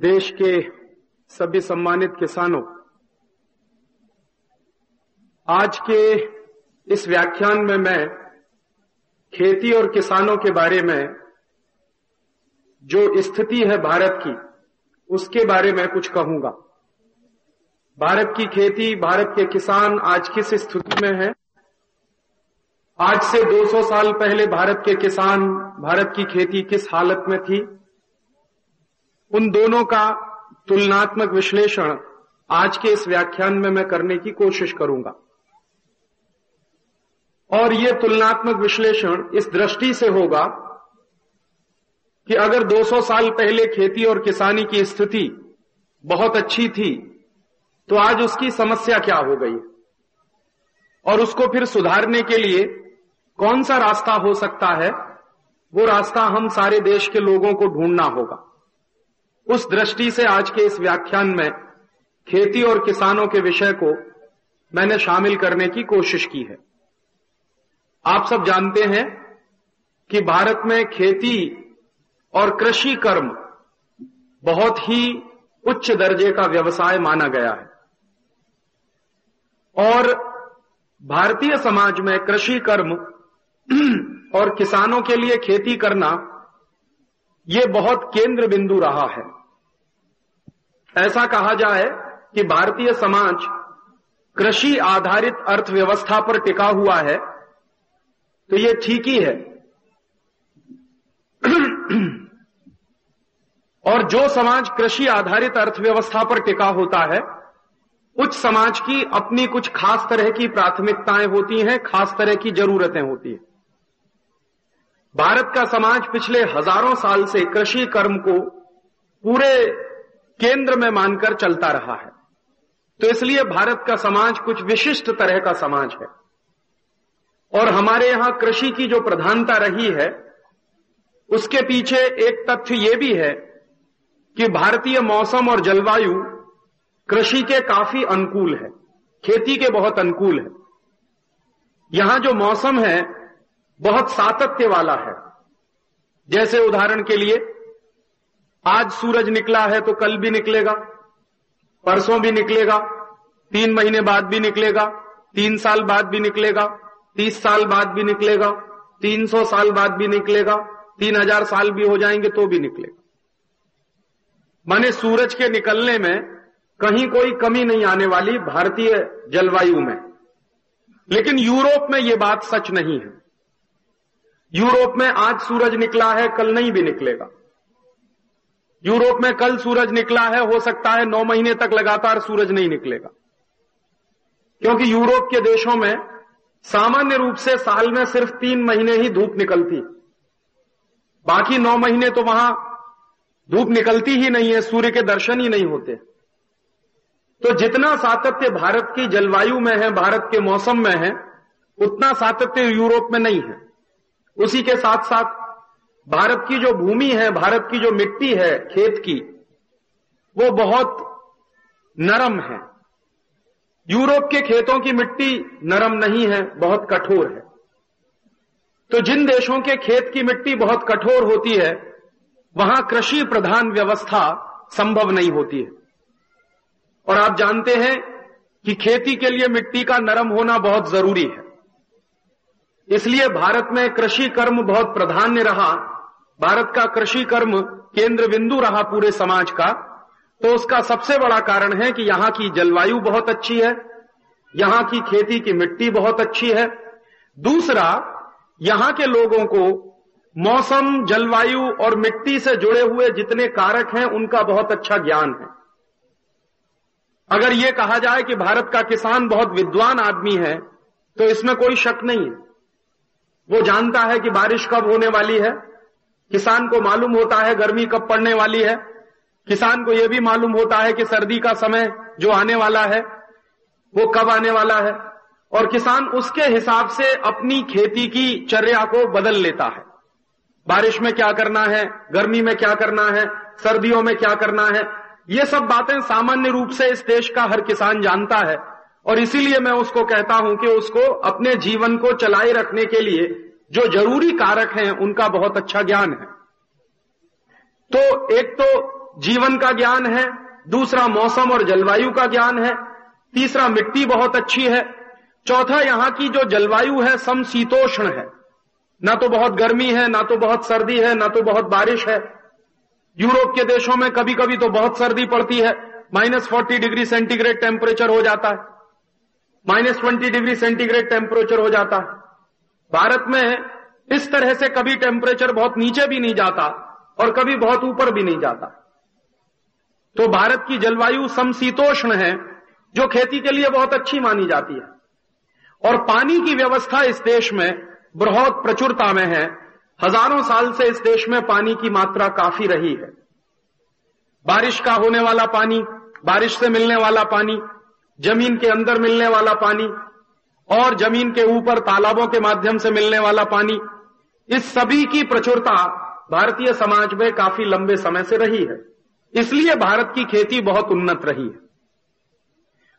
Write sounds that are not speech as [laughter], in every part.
देश के सभी सम्मानित किसानों, आज के इस व्याख्यान में मैं खेती और किसानों के बारे में, जो स्थिति है भारत की, उसके बारे में कुछ कहूँगा। भारत की खेती, भारत के किसान आज किस स्थिति में है? आज से 200 साल पहले भारत के किसान, भारत की खेती किस हालत में थी? उन दोनों का तुलनात्मक विश्लेषण आज के इस व्याख्यान में मैं करने की कोशिश करूँगा। और ये तुलनात्मक विश्लेषण इस दृष्टि से होगा कि अगर 200 साल पहले खेती और किसानी की स्थिति बहुत अच्छी थी तो आज उसकी समस्या क्या हो गई? और उसको फिर सुधारने के लिए कौन सा रास्ता हो सकता है? वो रास्ता हम सारे देश के लोगों को ढूंढना होगा। उस दृष्टि से आज के इस व्याख्यान में खेती और किसानों के विषय को मैंने शामिल करने की कोशिश की है। आप सब जानते हैं कि भारत में खेती और कृषि कर्म बहुत ही उच्च दर्जे का व्यवसाय माना गया है। और भारतीय समाज में कृषि कर्म [clears throat] और किसानों के लिए खेती करना ये बहुत केंद्र बिंदु रहा है। ऐसा कहा जाए कि भारतीय समाज कृषि आधारित अर्थव्यवस्था पर टिका हुआ है तो ये ठीक ही है। [clears throat] और जो समाज कृषि आधारित अर्थव्यवस्था पर टिका होता है उस समाज की अपनी कुछ खास तरह की प्राथमिकताएँ होती हैं, खास तरह की जरूरतें होती हैं। भारत का समाज पिछले हज़ारों साल से कृषि कर्म को पूरे केंद्र में मानकर चलता रहा है। तो इसलिए भारत का समाज कुछ विशिष्ट तरह का समाज है। और हमारे यहाँ कृषि की जो प्रधानता रही है, उसके पीछे एक तथ्य यह भी है कि भारतीय मौसम और जलवायु कृषि के काफ़ी अनुकूल है। खेती के बहुत अनुकूल है। यहाँ जो मौसम है बहुत सातत्य वाला है। जैसे उदाहरण के लिए, आज सूरज निकला है तो कल भी निकलेगा, परसों भी निकलेगा, तीन महीने बाद भी निकलेगा, तीन साल बाद भी निकलेगा, तीस साल बाद भी निकलेगा, तीन सौ साल बाद भी निकलेगा, तीन हज़ार साल भी हो जाएँगे तो भी निकलेगा। माने सूरज के निकलने में कहीं कोई कमी नहीं आने वाली भारतीय जलवायु में। लेकिन यूरोप में यह बात सच नहीं है। यूरोप में आज सूरज निकला है, कल नहीं भी निकलेगा। यूरोप में कल सूरज निकला है, हो सकता है नौ महीने तक लगातार सूरज नहीं निकलेगा। क्योंकि यूरोप के देशों में सामान्य रूप से साल में सिर्फ़ तीन महीने ही धूप निकलती। बाकी नौ महीने तो वहाँ धूप निकलती ही नहीं है, सूर्य के दर्शन ही नहीं होते। तो जितना सातत्य भारत की जलवायु में है, भारत के मौसम में है, उतना सातत्य यूरोप में नहीं है। उसी के साथ साथ भारत की जो भूमि है, भारत की जो मिट्टी है खेत की, वो बहुत नरम है। यूरोप के खेतों की मिट्टी नरम नहीं है, बहुत कठोर है। तो जिन देशों के खेत की मिट्टी बहुत कठोर होती है, वहाँ कृषि प्रधान व्यवस्था संभव नहीं होती है। और आप जानते हैं कि खेती के लिए मिट्टी का नरम होना बहुत ज़रूरी है। इसलिए भारत में कृषि कर्म बहुत प्राधान्य रहा। भारत का कृषि कर्म केंद्र बिंदु रहा पूरे समाज का। तो उसका सबसे बड़ा कारण है कि यहाँ की जलवायु बहुत अच्छी है। यहाँ की खेती की मिट्टी बहुत अच्छी है। दूसरा, यहाँ के लोगों को मौसम, जलवायु और मिट्टी से जुड़े हुए जितने कारक हैं, उनका बहुत अच्छा ज्ञान है। अगर यह कहा जाए कि भारत का किसान बहुत विद्वान आदमी है तो इसमें कोई शक नहीं है। वो जानता है कि बारिश कब होने वाली है। किसान को मालूम होता है गर्मी कब पड़ने वाली है। किसान को यह भी मालूम होता है कि सर्दी का समय जो आने वाला है, वो कब आने वाला है। और किसान उसके हिसाब से अपनी खेती की चर्या को बदल लेता है। बारिश में क्या करना है, गर्मी में क्या करना है, सर्दियों में क्या करना है, ये सब बातें सामान्य रूप से इस देश का हर किसान जानता है। और इसीलिए मैं उसको कहता हूँ कि उसको अपने जीवन को चलाए रखने के लिए जो ज़रूरी कारक हैं, उनका बहुत अच्छा ज्ञान है। तो एक तो जीवन का ज्ञान है, दूसरा मौसम और जलवायु का ज्ञान है, तीसरा मिट्टी बहुत अच्छी है, चौथा यहाँ की जो जलवायु है, समशीतोष्ण है। ना तो बहुत गर्मी है, ना तो बहुत सर्दी है, ना तो बहुत बारिश है। यूरोप के देशों में कभी कभी तो बहुत सर्दी पड़ती है, minus forty degree centigrade temperature हो जाता है। Minus twenty degree centigrade temperature हो जाता। है भारत में इस तरह से कभी टेम्परेचर बहुत नीचे भी नहीं जाता और कभी बहुत ऊपर भी नहीं जाता। तो भारत की जलवायु समशीतोष्ण है, जो खेती के लिए बहुत अच्छी मानी जाती है। और पानी की व्यवस्था इस देश में बहुत प्रचुरता में है। हज़ारों साल से इस देश में पानी की मात्रा काफ़ी रही है। बारिश का होने वाला पानी, बारिश से मिलने वाला पानी ज़मीन के अंदर मिलने वाला पानी और ज़मीन के ऊपर तालाबों के माध्यम से मिलने वाला पानी, इस सभी की प्रचुरता भारतीय समाज में काफ़ी लंबे समय से रही है। इसलिए भारत की खेती बहुत उन्नत रही है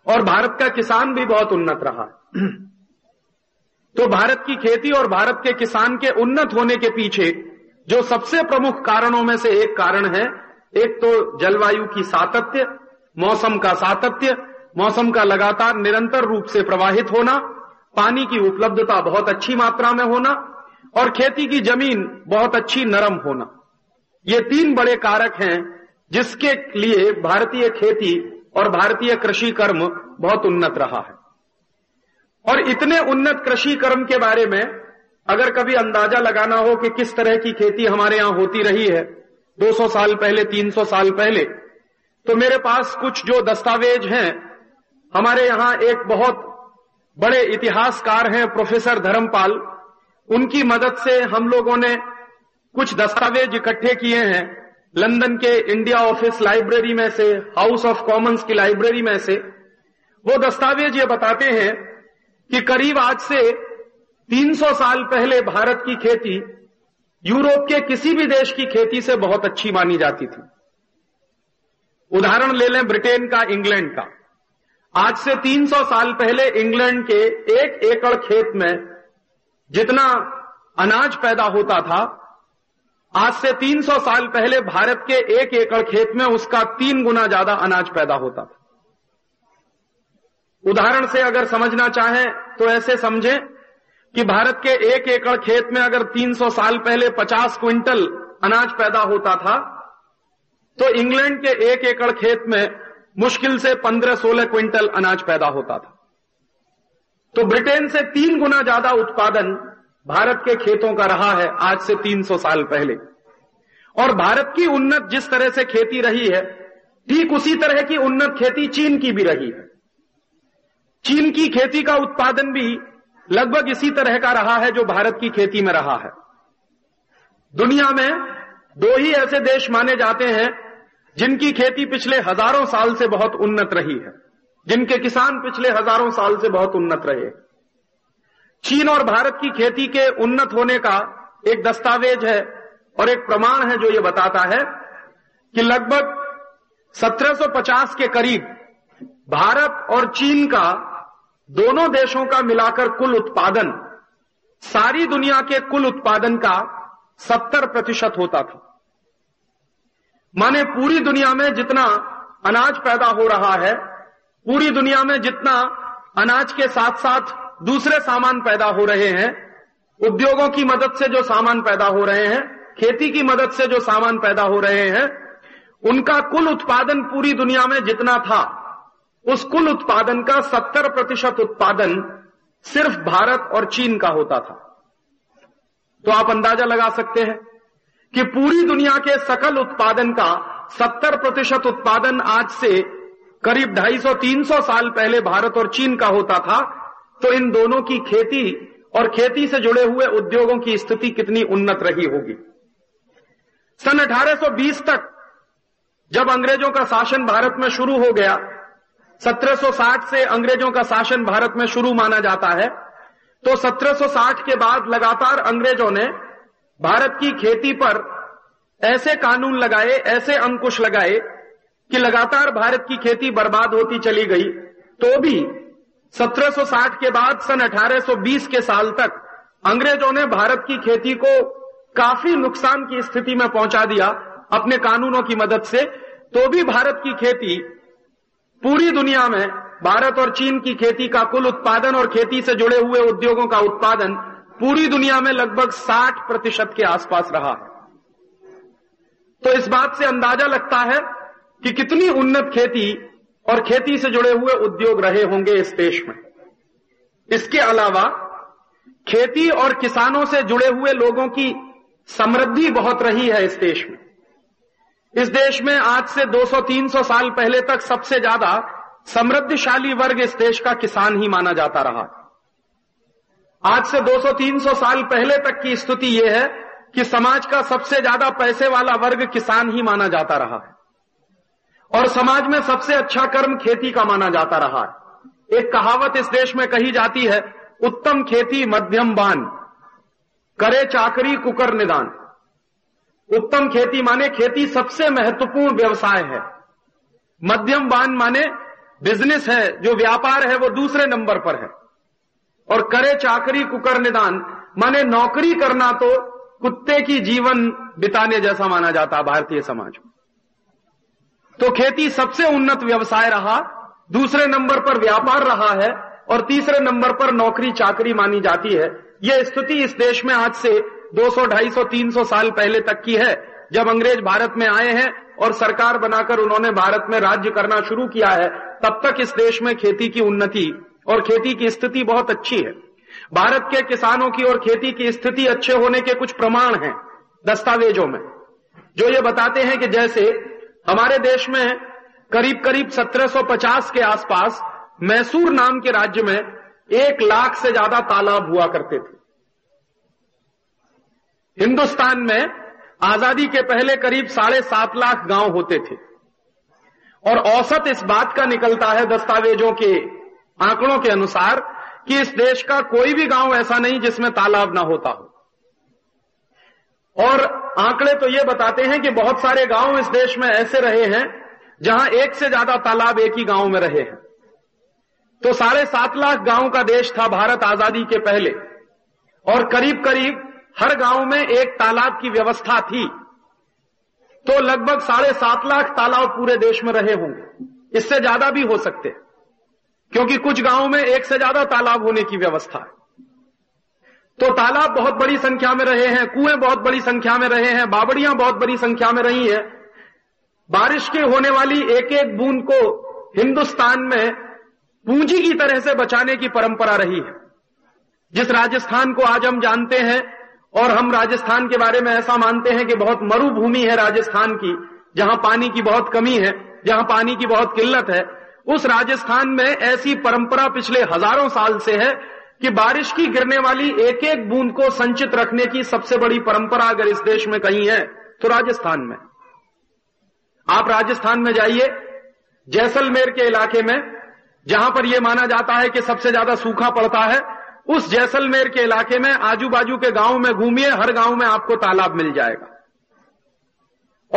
और भारत का किसान भी बहुत उन्नत रहा है। [clears throat] तो भारत की खेती और भारत के किसान के उन्नत होने के पीछे जो सबसे प्रमुख कारणों में से एक कारण है, एक तो जलवायु की सातत्य, मौसम का सातत्य मौसम का लगातार निरंतर रूप से प्रवाहित होना, पानी की उपलब्धता बहुत अच्छी मात्रा में होना और खेती की ज़मीन बहुत अच्छी नरम होना। ये तीन बड़े कारक हैं जिसके लिए भारतीय खेती और भारतीय कृषि कर्म बहुत उन्नत रहा है। और इतने उन्नत कृषि कर्म के बारे में अगर कभी अंदाज़ा लगाना हो कि किस तरह की खेती हमारे यहाँ होती रही है 200 साल पहले 300 साल पहले तो मेरे पास कुछ जो दस्तावेज़ हैं हमारे यहाँ एक बहुत बड़े इतिहासकार हैं प्रोफेसर धर्मपाल। उनकी मदद से हम लोगों ने कुछ दस्तावेज़ इकट्ठे किए हैं लंदन के इंडिया ऑफ़िस लाइब्रेरी में से, हाउस ऑफ़ कॉमन्स की लाइब्रेरी में से। वो दस्तावेज़ ये बताते हैं कि करीब आज से 300 साल पहले भारत की खेती यूरोप के किसी भी देश की खेती से बहुत अच्छी मानी जाती थी। उदाहरण ले लें ब्रिटेन का, इंग्लैंड का। आज से 300 साल पहले इंग्लैंड के एक एकड़ खेत में जितना अनाज पैदा होता था, आज से 300 साल पहले भारत के एक एकड़ खेत में उसका तीन गुना ज़्यादा अनाज पैदा होता था। उदाहरण से अगर समझना चाहें तो ऐसे समझें कि भारत के एक एकड़ खेत में अगर 300 साल पहले 50 क्विंटल अनाज पैदा होता था तो इंग्लैंड के एक एकड़ खेत में मुश्किल से 15-16 क्विंटल अनाज पैदा होता था। तो ब्रिटेन से तीन गुना ज़्यादा उत्पादन भारत के खेतों का रहा है आज से 300 साल पहले। और भारत की उन्नत जिस तरह से खेती रही है, ठीक उसी तरह की उन्नत खेती चीन की भी रही है। चीन की खेती का उत्पादन भी लगभग इसी तरह का रहा है जो भारत की खेती में रहा है। दुनिया में दो ही ऐसे देश माने जाते हैं जिनकी खेती पिछले हज़ारों साल से बहुत उन्नत रही है, जिनके किसान पिछले हज़ारों साल से बहुत उन्नत रहे। चीन और भारत की खेती के उन्नत होने का एक दस्तावेज़ है और एक प्रमाण है जो ये बताता है कि लगभग 1750 के करीब भारत और चीन का दोनों देशों का मिलाकर कुल उत्पादन, सारी दुनिया के कुल उत्पादन का 70 प्रतिशत होता था। माने पूरी दुनिया में जितना अनाज पैदा हो रहा है, पूरी दुनिया में जितना अनाज के साथ साथ दूसरे सामान पैदा हो रहे हैं, उद्योगों की मदद से जो सामान पैदा हो रहे हैं, खेती की मदद से जो सामान पैदा हो रहे हैं, उनका कुल उत्पादन पूरी दुनिया में जितना था, उस कुल उत्पादन का 70 प्रतिशत उत्पादन सिर्फ़ भारत और चीन का होता था। तो आप अंदाज़ा लगा सकते हैं कि पूरी दुनिया के सकल उत्पादन का 70 प्रतिशत उत्पादन आज से करीब 250-300 साल पहले भारत और चीन का होता था तो इन दोनों की खेती और खेती से जुड़े हुए उद्योगों की स्थिति कितनी उन्नत रही होगी। सन 1820 तक जब अंग्रेज़ों का शासन भारत में शुरू हो गया 1760 से अंग्रेज़ों का शासन भारत में शुरू माना जाता है तो 1760 के बाद लगातार अंग्रेज़ों ने भारत की खेती पर ऐसे कानून लगाए, ऐसे अंकुश लगाए कि लगातार भारत की खेती बर्बाद होती चली गई तो भी 1760 के बाद, सन 1820 के साल तक अंग्रेज़ों ने भारत की खेती को काफ़ी नुकसान की स्थिति में पहुँचा दिया अपने कानूनों की मदद से तो भी भारत की खेती पूरी दुनिया में, भारत और चीन की खेती का कुल उत्पादन और खेती से जुड़े हुए उद्योगों का उत्पादन पूरी दुनिया में लगभग 60 प्रतिशत के आसपास रहा है। तो इस बात से अंदाज़ा लगता है कि कितनी उन्नत खेती और खेती से जुड़े हुए उद्योग रहे होंगे इस देश में। इसके अलावा खेती और किसानों से जुड़े हुए लोगों की समृद्धि बहुत रही है इस देश में। इस देश में आज से 200-300 साल पहले तक सबसे ज़्यादा समृद्धशाली वर्ग इस देश का किसान ही माना जाता रहा। आज से 200-300 साल पहले तक की स्थिति यह है कि समाज का सबसे ज़्यादा पैसे वाला वर्ग किसान ही माना जाता रहा है। और समाज में सबसे अच्छा कर्म खेती का माना जाता रहा है। एक कहावत इस देश में कही जाती है, उत्तम खेती मध्यम बान, करे चाकरी कुकर निदान। उत्तम खेती माने खेती सबसे महत्वपूर्ण व्यवसाय है। मध्यम बान माने बिज़नेस है, जो व्यापार है वो दूसरे नंबर पर है। और करे चाकरी कुकर निदान। माने नौकरी करना तो कुत्ते की जीवन बिताने जैसा माना जाता भारतीय समाज में। तो खेती सबसे उन्नत व्यवसाय रहा दूसरे नंबर पर व्यापार रहा है और तीसरे नंबर पर नौकरी चाकरी मानी जाती है। यह स्थिति इस देश में आज से 200, 250, 300 साल पहले तक की है जब अंग्रेज़ भारत में आए हैं और सरकार बनाकर उन्होंने भारत में राज्य करना शुरू किया है तब तक इस देश में खेती की उन्नति और खेती की स्थिति बहुत अच्छी है। भारत के किसानों की और खेती की स्थिति अच्छे होने के कुछ प्रमाण हैं दस्तावेजों में, जो ये बताते हैं कि जैसे हमारे देश में करीब करीब 1750 के आसपास मैसूर नाम के राज्य में एक लाख से ज़्यादा तालाब हुआ करते थे। हिंदुस्तान में आज़ादी के पहले करीब साढ़े सात लाख गाँव होते थे। और औसत इस बात का निकलता है दस्तावेजों के आंकड़ों के अनुसार कि इस देश का कोई भी गाँव ऐसा नहीं जिसमें तालाब ना होता हो। और आंकड़े तो ये बताते हैं कि बहुत सारे गाँव इस देश में ऐसे रहे हैं जहाँ एक से ज़्यादा तालाब एक ही गाँव में रहे हैं। तो साढ़े सात लाख गाँव का देश था भारत आज़ादी के पहले। और करीब करीब हर गाँव में एक तालाब की व्यवस्था थी। तो लगभग साढ़े सात लाख तालाब पूरे देश में रहे होंगे। इससे ज़्यादा भी हो सकते। क्योंकि कुछ गाँवों में एक से ज़्यादा तालाब होने की व्यवस्था है। तो तालाब बहुत बड़ी संख्या में रहे हैं, कुएँ बहुत बड़ी संख्या में रहे हैं, बावड़ियाँ बहुत बड़ी संख्या में रही हैं। बारिश के होने वाली एक एक बूंद को हिंदुस्तान में पूंजी की तरह से बचाने की परंपरा रही है। जिस राजस्थान को आज हम जानते हैं, और हम राजस्थान के बारे में ऐसा मानते हैं कि बहुत मरुभूमि है राजस्थान की, जहाँ पानी की बहुत कमी है, जहाँ पानी की बहुत किल्लत है उस राजस्थान में ऐसी परंपरा पिछले हज़ारों साल से है कि बारिश की गिरने वाली एक एक बूंद को संचित रखने की सबसे बड़ी परंपरा अगर इस देश में कहीं है तो राजस्थान में। आप राजस्थान में जाइए, जैसलमेर के इलाके में, जहाँ पर यह माना जाता है कि सबसे ज़्यादा सूखा पड़ता है, उस जैसलमेर के इलाके में आजू बाजू के गाँव में घूमिए, हर गाँव में आपको तालाब मिल जाएगा।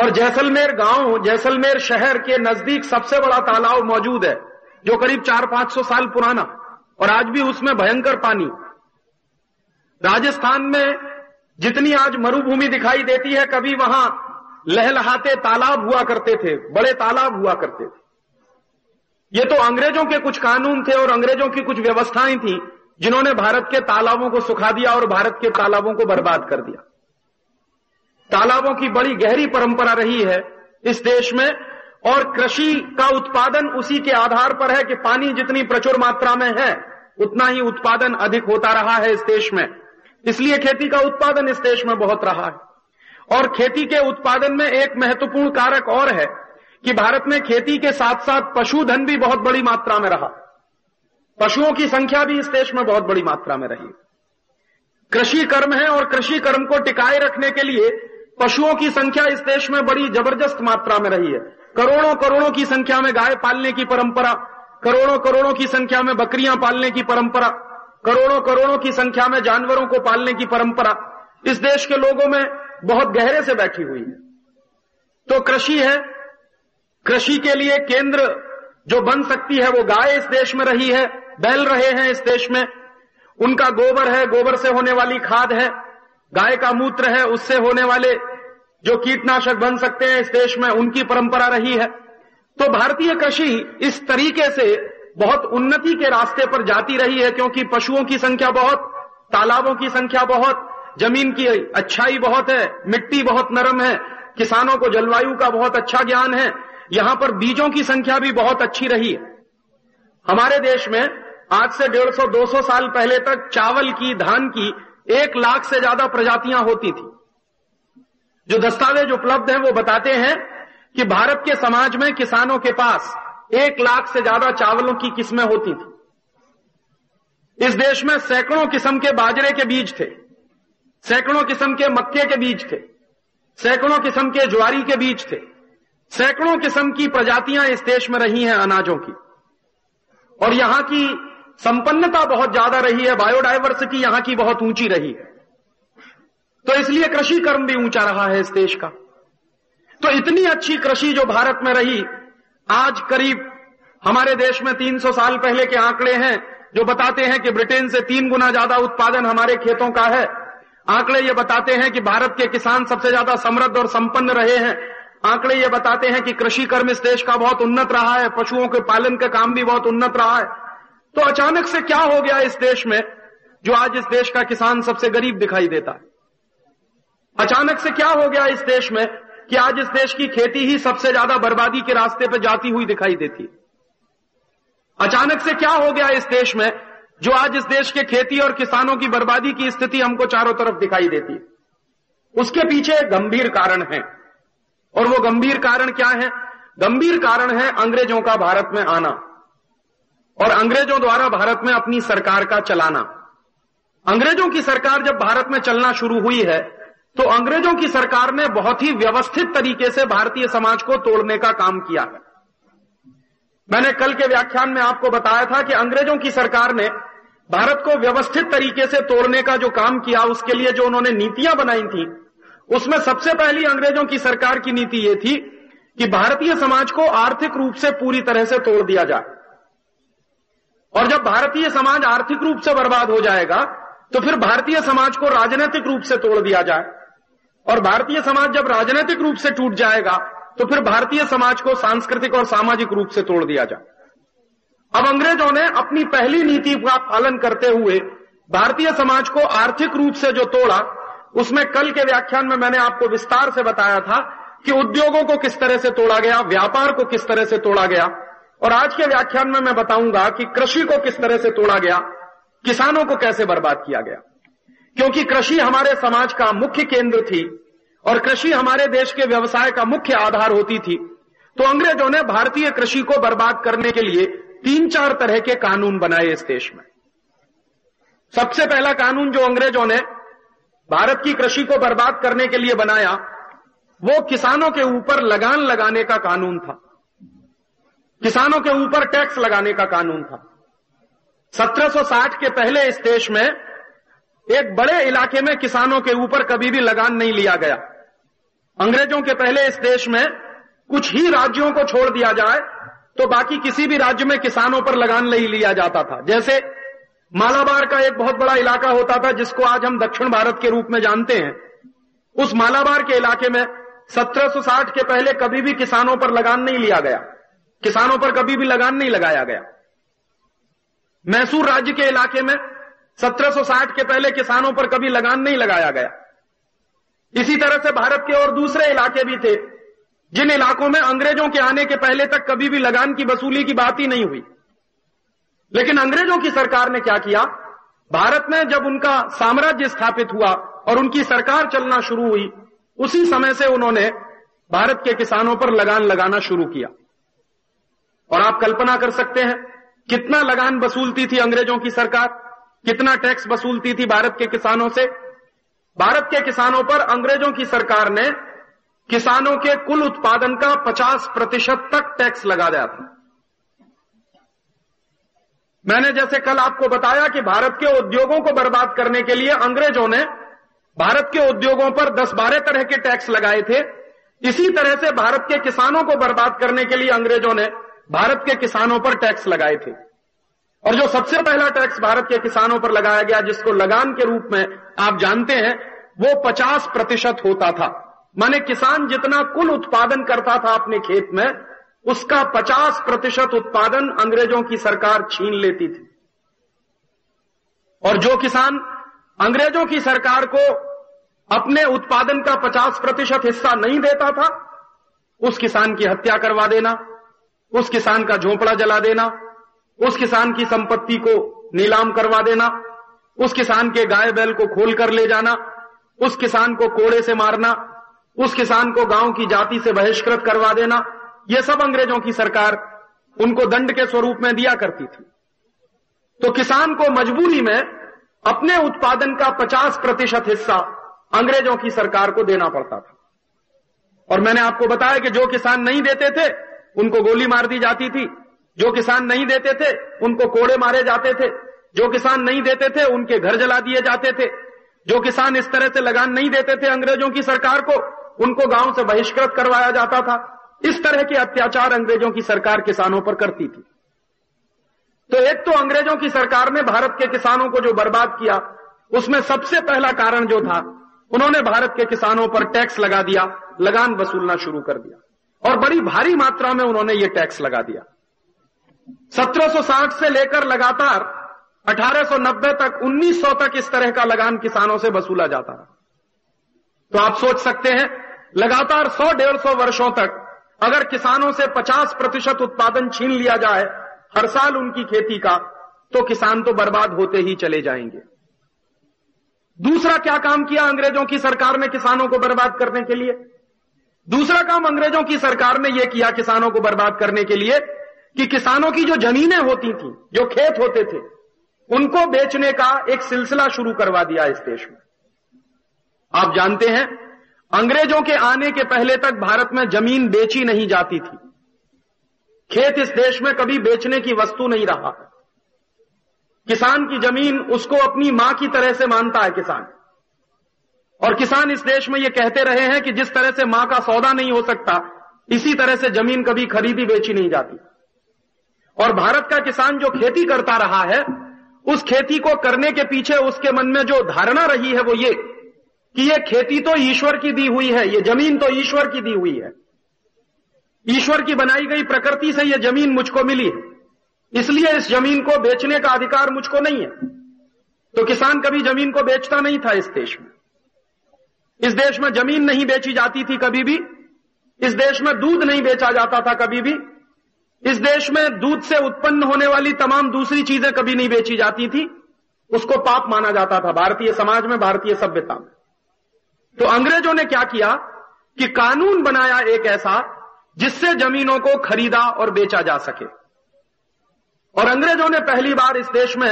और जैसलमेर गाँव, जैसलमेर शहर के नज़दीक सबसे बड़ा तालाब मौजूद है, जो करीब चार पाँच सौ साल पुराना, और आज भी उसमें भयंकर पानी। राजस्थान में जितनी आज मरुभूमि दिखाई देती है, कभी वहाँ लहलहाते तालाब हुआ करते थे, बड़े तालाब हुआ करते थे। ये तो अंग्रेज़ों के कुछ कानून थे और अंग्रेज़ों की कुछ व्यवस्थाएँ थी, जिन्होंने भारत के तालाबों को सुखा दिया और भारत के तालाबों को बर्बाद कर दिया। तालाबों की बड़ी गहरी परंपरा रही है इस देश में, और कृषि का उत्पादन उसी के आधार पर है कि पानी जितनी प्रचुर मात्रा में है, उतना ही उत्पादन अधिक होता रहा है इस देश में। इसलिए खेती का उत्पादन इस देश में बहुत रहा है। और खेती के उत्पादन में एक महत्वपूर्ण कारक और है कि भारत में खेती के साथ साथ पशुधन भी बहुत बड़ी मात्रा में रहा। पशुओं की संख्या भी इस देश में बहुत बड़ी मात्रा में रही। कृषि कर्म है और कृषि कर्म को टिकाए रखने के लिए पशुओं की संख्या इस देश में बड़ी ज़बरदस्त मात्रा में रही है। करोड़ों करोड़ों की संख्या में गाय पालने की परंपरा, करोड़ों करोड़ों की संख्या में बकरियाँ पालने की परंपरा, करोड़ों करोड़ों की संख्या में जानवरों को पालने की परंपरा, इस देश के लोगों में बहुत गहरे से बैठी हुई है। तो कृषि है। कृषि के लिए केंद्र जो बन सकती है वो गाय इस देश में रही है, बैल रहे हैं इस देश में। उनका गोबर है, गोबर से होने वाली खाद है। गाय का मूत्र है, उससे होने वाले जो कीटनाशक बन सकते हैं इस देश में, उनकी परंपरा रही है। तो भारतीय कृषि इस तरीके से बहुत उन्नति के रास्ते पर जाती रही है, क्योंकि पशुओं की संख्या बहुत, तालाबों की संख्या बहुत, ज़मीन की अच्छाई बहुत है, मिट्टी बहुत नरम है, किसानों को जलवायु का बहुत अच्छा ज्ञान है, यहाँ पर बीजों की संख्या भी बहुत अच्छी रही है। हमारे देश में आज से डेढ़ सौ, दो सौ साल पहले तक चावल की, धान की एक लाख से ज़्यादा प्रजातियाँ होती थी। जो दस्तावेज़ उपलब्ध हैं वो बताते हैं कि भारत के समाज में किसानों के पास एक लाख से ज़्यादा चावलों की किस्में होती थी। इस देश में सैकड़ों किस्म के बाजरे के बीज थे, सैकड़ों किस्म के मक्के के बीज थे, सैकड़ों किस्म के ज्वारी के बीज थे, सैकड़ों किस्म की प्रजातियाँ इस देश में रही हैं अनाजों की। और यहाँ की संपन्नता बहुत ज़्यादा रही है बायोडायवर्सिटी यहाँ की बहुत ऊँची रही है। तो इसलिए कृषि कर्म भी ऊँचा रहा है इस देश का। तो इतनी अच्छी कृषि जो भारत में रही, आज करीब हमारे देश में 300 साल पहले के आंकड़े हैं, जो बताते हैं कि ब्रिटेन से तीन गुना ज़्यादा उत्पादन हमारे खेतों का है। आंकड़े ये बताते हैं कि भारत के किसान सबसे ज़्यादा समृद्ध और संपन्न रहे हैं। आंकड़े ये बताते हैं कि कृषि कर्म इस देश का बहुत उन्नत रहा है, पशुओं के पालन का काम भी बहुत उन्नत रहा है। तो अचानक से क्या हो गया इस देश में, जो आज इस देश का किसान सबसे गरीब दिखाई देता? है अचानक से क्या हो गया इस देश में, कि आज इस देश की खेती ही सबसे ज़्यादा बर्बादी के रास्ते पर जाती हुई दिखाई देती? अचानक से क्या हो गया इस देश में, जो आज इस देश के खेती और किसानों की बर्बादी की स्थिति हमको चारों तरफ़ दिखाई देती? उसके पीछे गंभीर कारण है। और वो गंभीर कारण क्या है? गंभीर कारण है अंग्रेज़ों का भारत में आना। और अंग्रेज़ों द्वारा भारत में अपनी सरकार का चलाना। अंग्रेज़ों की सरकार जब भारत में चलना शुरू हुई है तो अंग्रेज़ों की सरकार ने बहुत ही व्यवस्थित तरीके से भारतीय समाज को तोड़ने का काम किया है। मैंने कल के व्याख्यान में आपको बताया था कि अंग्रेज़ों की सरकार ने भारत को व्यवस्थित तरीके से तोड़ने का जो काम किया, उसके लिए जो उन्होंने नीतियाँ बनाई थी, उसमें सबसे पहली अंग्रेज़ों की सरकार की नीति यह थी कि भारतीय समाज को आर्थिक रूप से पूरी तरह से तोड़ दिया जाए। और जब भारतीय समाज आर्थिक रूप से बर्बाद हो जाएगा तो फिर भारतीय समाज को राजनीतिक रूप से तोड़ दिया जाए। और भारतीय समाज जब राजनीतिक रूप से टूट जाएगा तो फिर भारतीय समाज को सांस्कृतिक और सामाजिक रूप से तोड़ दिया जाए। अब अंग्रेज़ों ने अपनी पहली नीति का पालन करते हुए भारतीय समाज को आर्थिक रूप से जो तोड़ा, उसमें कल के व्याख्यान में मैंने आपको विस्तार से बताया था कि उद्योगों को किस तरह से तोड़ा गया, व्यापार को किस तरह से तोड़ा गया। और आज के व्याख्यान में मैं बताऊँगा कि कृषि को किस तरह से तोड़ा गया, किसानों को कैसे बर्बाद किया गया। क्योंकि कृषि हमारे समाज का मुख्य केंद्र थी और कृषि हमारे देश के व्यवसाय का मुख्य आधार होती थी तो अंग्रेज़ों ने भारतीय कृषि को बर्बाद करने के लिए तीन चार तरह के कानून बनाए इस देश में। सबसे पहला कानून जो अंग्रेज़ों ने भारत की कृषि को बर्बाद करने के लिए बनाया, वो किसानों के ऊपर लगान लगाने का कानून था। किसानों के ऊपर टैक्स लगाने का कानून था। 1760 के पहले इस देश में एक बड़े इलाके में किसानों के ऊपर कभी भी लगान नहीं लिया गया। अंग्रेज़ों के पहले इस देश में कुछ ही राज्यों को छोड़ दिया जाए तो बाकी किसी भी राज्य में किसानों पर लगान नहीं लिया जाता था। जैसे मालाबार का एक बहुत बड़ा इलाका होता था, जिसको आज हम दक्षिण भारत के रूप में जानते हैं। उस मालाबार के इलाके में 1760 के पहले कभी भी किसानों पर लगान नहीं लिया गया। किसानों पर कभी भी लगान नहीं लगाया गया। मैसूर राज्य के इलाके में 1760 के पहले किसानों पर कभी लगान नहीं लगाया गया। इसी तरह से भारत के और दूसरे इलाके भी थे, जिन इलाकों में अंग्रेज़ों के आने के पहले तक कभी भी लगान की वसूली की बात ही नहीं हुई। लेकिन अंग्रेज़ों की सरकार ने क्या किया? भारत में जब उनका साम्राज्य स्थापित हुआ और उनकी सरकार चलना शुरू हुई, उसी समय से उन्होंने भारत के किसानों पर लगान लगाना शुरू किया। और आप कल्पना कर सकते हैं, कितना लगान वसूलती थी अंग्रेज़ों की सरकार, कितना टैक्स वसूलती थी भारत के किसानों से। भारत के किसानों पर अंग्रेज़ों की सरकार ने किसानों के कुल उत्पादन का 50 प्रतिशत तक टैक्स लगा दिया था। मैंने जैसे कल आपको बताया कि भारत के उद्योगों को बर्बाद करने के लिए अंग्रेज़ों ने भारत के उद्योगों पर 10-12 तरह के टैक्स लगाए थे। इसी तरह से भारत के किसानों को बर्बाद करने के लिए अंग्रेज़ों ने भारत के किसानों पर टैक्स लगाए थे। और जो सबसे पहला टैक्स भारत के किसानों पर लगाया गया, जिसको लगान के रूप में आप जानते हैं, वो 50 प्रतिशत होता था। माने किसान जितना कुल उत्पादन करता था अपने खेत में, उसका 50 प्रतिशत उत्पादन अंग्रेज़ों की सरकार छीन लेती थी। और जो किसान अंग्रेज़ों की सरकार को अपने उत्पादन का 50 प्रतिशत हिस्सा नहीं देता था, उस किसान की हत्या करवा देना। उस किसान का झोंपड़ा जला देना, उस किसान की संपत्ति को नीलाम करवा देना, उस किसान के गाय बैल को खोल कर ले जाना, उस किसान को कोड़े से मारना, उस किसान को गाँव की जाति से बहिष्कृत करवा देना यह सब अंग्रेज़ों की सरकार उनको दंड के स्वरूप में दिया करती थी। तो किसान को मजबूरी में अपने उत्पादन का 50 प्रतिशत हिस्सा अंग्रेज़ों की सरकार को देना पड़ता था। और मैंने आपको बताया कि जो किसान नहीं देते थे उनको गोली मार दी जाती थी। जो किसान नहीं देते थे, उनको कोड़े मारे जाते थे। जो किसान नहीं देते थे, उनके घर जला दिए जाते थे। जो किसान इस तरह से लगान नहीं देते थे अंग्रेज़ों की सरकार को, उनको गाँव से बहिष्कृत करवाया जाता था। इस तरह के अत्याचार अंग्रेज़ों की सरकार किसानों पर करती थी। तो एक तो अंग्रेज़ों की सरकार ने भारत के किसानों को जो बर्बाद किया, उसमें सबसे पहला कारण जो था, उन्होंने भारत के किसानों पर टैक्स लगा दिया, लगान वसूलना शुरू कर दिया। और बड़ी भारी मात्रा में उन्होंने ये टैक्स लगा दिया। 1760 से लेकर लगातार 1890 तक 1900 तक इस तरह का लगान किसानों से वसूला जाता रहा। तो आप सोच सकते हैं, लगातार 100 डेढ़ सौ वर्षों तक अगर किसानों से 50 प्रतिशत उत्पादन छीन लिया जाए हर साल उनकी खेती का तो किसान तो बर्बाद होते ही चले जाएँगे। दूसरा क्या काम किया अंग्रेज़ों की सरकार ने किसानों को बर्बाद करने के लिए? दूसरा काम अंग्रेज़ों की सरकार ने यह किया किसानों को बर्बाद करने के लिए कि किसानों की जो जमीनें होती थी, जो खेत होते थे, उनको बेचने का एक सिलसिला शुरू करवा दिया इस देश में। आप जानते हैं, अंग्रेज़ों के आने के पहले तक भारत में ज़मीन बेची नहीं जाती थी। खेत इस देश में कभी बेचने की वस्तु नहीं रहा। किसान की ज़मीन उसको अपनी माँ की तरह से मानता है किसान। और किसान इस देश में ये कहते रहे हैं कि जिस तरह से माँ का सौदा नहीं हो सकता, इसी तरह से ज़मीन कभी खरीदी बेची नहीं जाती। और भारत का किसान जो खेती करता रहा है, उस खेती को करने के पीछे उसके मन में जो धारणा रही है वो ये कि ये खेती तो ईश्वर की दी हुई है, ये ज़मीन तो ईश्वर की दी हुई है। ईश्वर की बनाई गई प्रकृति से ये ज़मीन मुझको मिली है। इसलिए इस ज़मीन को बेचने का अधिकार मुझको नहीं है। तो किसान कभी ज़मीन को बेचता नहीं था इस देश में। इस देश में ज़मीन नहीं बेची जाती थी कभी भी। इस देश में दूध नहीं बेचा जाता था कभी भी। इस देश में दूध से उत्पन्न होने वाली तमाम दूसरी चीज़ें कभी नहीं बेची जाती थी। उसको पाप माना जाता था भारतीय समाज में, भारतीय सभ्यता में। तो अंग्रेज़ों ने क्या किया कि कानून बनाया एक ऐसा जिससे जमीनों को खरीदा और बेचा जा सके। और अंग्रेज़ों ने पहली बार इस देश में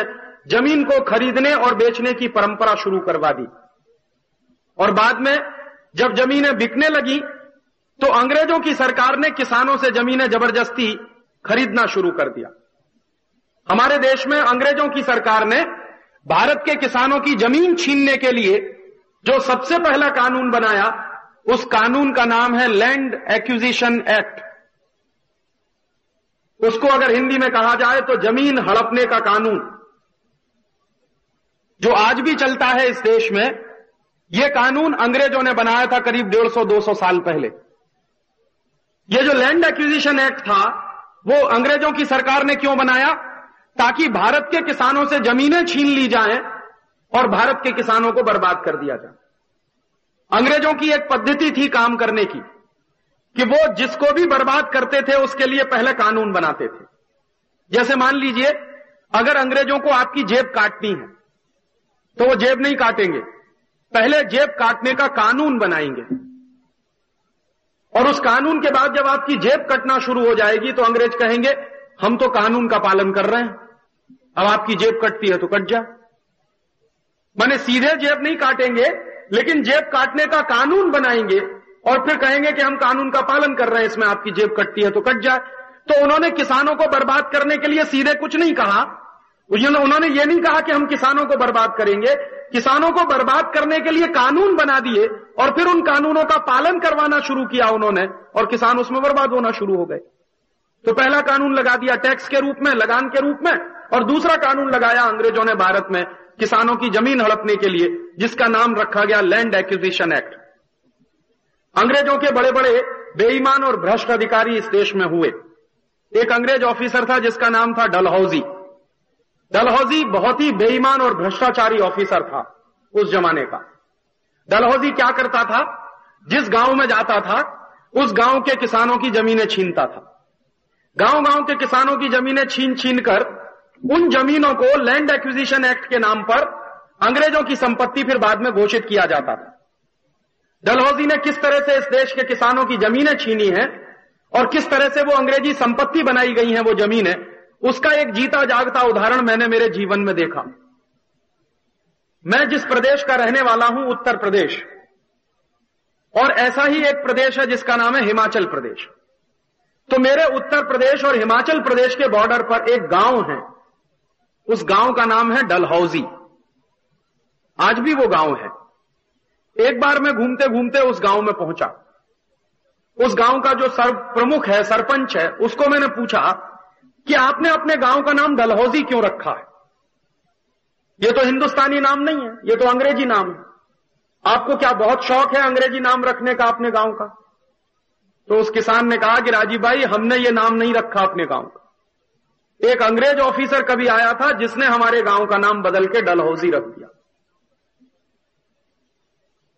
ज़मीन को खरीदने और बेचने की परंपरा शुरू करवा दी। और बाद में जब जमीनें बिकने लगी तो अंग्रेज़ों की सरकार ने किसानों से जमीनें ज़बरदस्ती खरीदना शुरू कर दिया। हमारे देश में अंग्रेज़ों की सरकार ने भारत के किसानों की ज़मीन छीनने के लिए जो सबसे पहला कानून बनाया, उस कानून का नाम है लैंड एक्विजिशन एक्ट उसको अगर हिंदी में कहा जाए तो ज़मीन हड़पने का कानून, जो आज भी चलता है इस देश में यह कानून अंग्रेज़ों ने बनाया था करीब डेढ़ सौ, दो सौ साल पहले। यह जो लैंड एक्विजिशन एक्ट था, वो अंग्रेज़ों की सरकार ने क्यों बनाया? ताकि भारत के किसानों से जमीनें छीन ली जाएँ और भारत के किसानों को बर्बाद कर दिया जाए। अंग्रेज़ों की एक पद्धति थी काम करने की, कि वो जिसको भी बर्बाद करते थे, उसके लिए पहले कानून बनाते थे। जैसे मान लीजिए, अगर अंग्रेज़ों को आपकी जेब काटनी है तो वो जेब नहीं काटेंगे। पहले जेब काटने का कानून बनाएँगे। और उस कानून के बाद जब आपकी जेब कटना शुरू हो जाएगी तो अंग्रेज़ कहेंगे, हम तो कानून का पालन कर रहे हैं। अब आपकी जेब कटती है तो कट जा। मैंने सीधे जेब नहीं काटेंगे, लेकिन जेब काटने का कानून बनाएँगे और फिर कहेंगे कि हम कानून का पालन कर रहे हैं, इसमें आपकी जेब कटती है तो कट जाए तो उन्होंने किसानों को बर्बाद करने के लिए सीधे कुछ नहीं कहा। उन्होंने ये नहीं कहा कि हम किसानों को बर्बाद करेंगे। किसानों को बर्बाद करने के लिए कानून बना दिए और फिर उन कानूनों का पालन करवाना शुरू किया उन्होंने और किसान उसमें बर्बाद होना शुरू हो गए। तो पहला कानून लगा दिया टैक्स के रूप में, लगान के रूप में और दूसरा कानून लगाया अंग्रेज़ों ने भारत में किसानों की ज़मीन हड़पने के लिए, जिसका नाम रखा गया लैंड एक्विजिशन एक्ट अंग्रेज़ों के बड़े बड़े बेईमान और भ्रष्ट अधिकारी इस देश में हुए। एक अंग्रेज़ ऑफिसर था जिसका नाम था डलहौजी। डलहौजी बहुत ही बेईमान और भ्रष्टाचारी ऑफिसर था उस जमाने का। डलहौजी क्या करता था? जिस गाँव में जाता था, उस गाँव के किसानों की जमीनें छीनता था। गाँव गाँव के किसानों की जमीनें छीन छीन कर, उन जमीनों को लैंड एक्विजिशन एक्ट के नाम पर अंग्रेज़ों की संपत्ति फिर बाद में घोषित किया जाता था। डलहौजी ने किस तरह से इस देश के किसानों की जमीनें छीनी है और किस तरह से वो अंग्रेज़ी संपत्ति बनाई गई है वो जमीनें उसका एक जीता जागता उदाहरण मैंने मेरे जीवन में देखा। मैं जिस प्रदेश का रहने वाला हूँ, उत्तर प्रदेश। और ऐसा ही एक प्रदेश है जिसका नाम है हिमाचल प्रदेश। तो मेरे उत्तर प्रदेश और हिमाचल प्रदेश के बॉर्डर पर एक गाँव है। उस गाँव का नाम है डलहौजी। आज भी वो गाँव है। एक बार मैं घूमते घूमते उस गाँव में पहुँचा। उस गाँव का जो सर प्रमुख है, सरपंच है, उसको मैंने पूछा कि आपने अपने गाँव का नाम डलहौजी क्यों रखा है? ये तो हिंदुस्तानी नाम नहीं है, ये तो अंग्रेज़ी नाम है। आपको क्या बहुत शौक है अंग्रेज़ी नाम रखने का अपने गाँव का? तो उस किसान ने कहा कि राजीव भाई, हमने ये नाम नहीं रखा अपने गाँव का। एक अंग्रेज़ ऑफिसर कभी आया था जिसने हमारे गाँव का नाम बदल के डलहौजी रख दिया।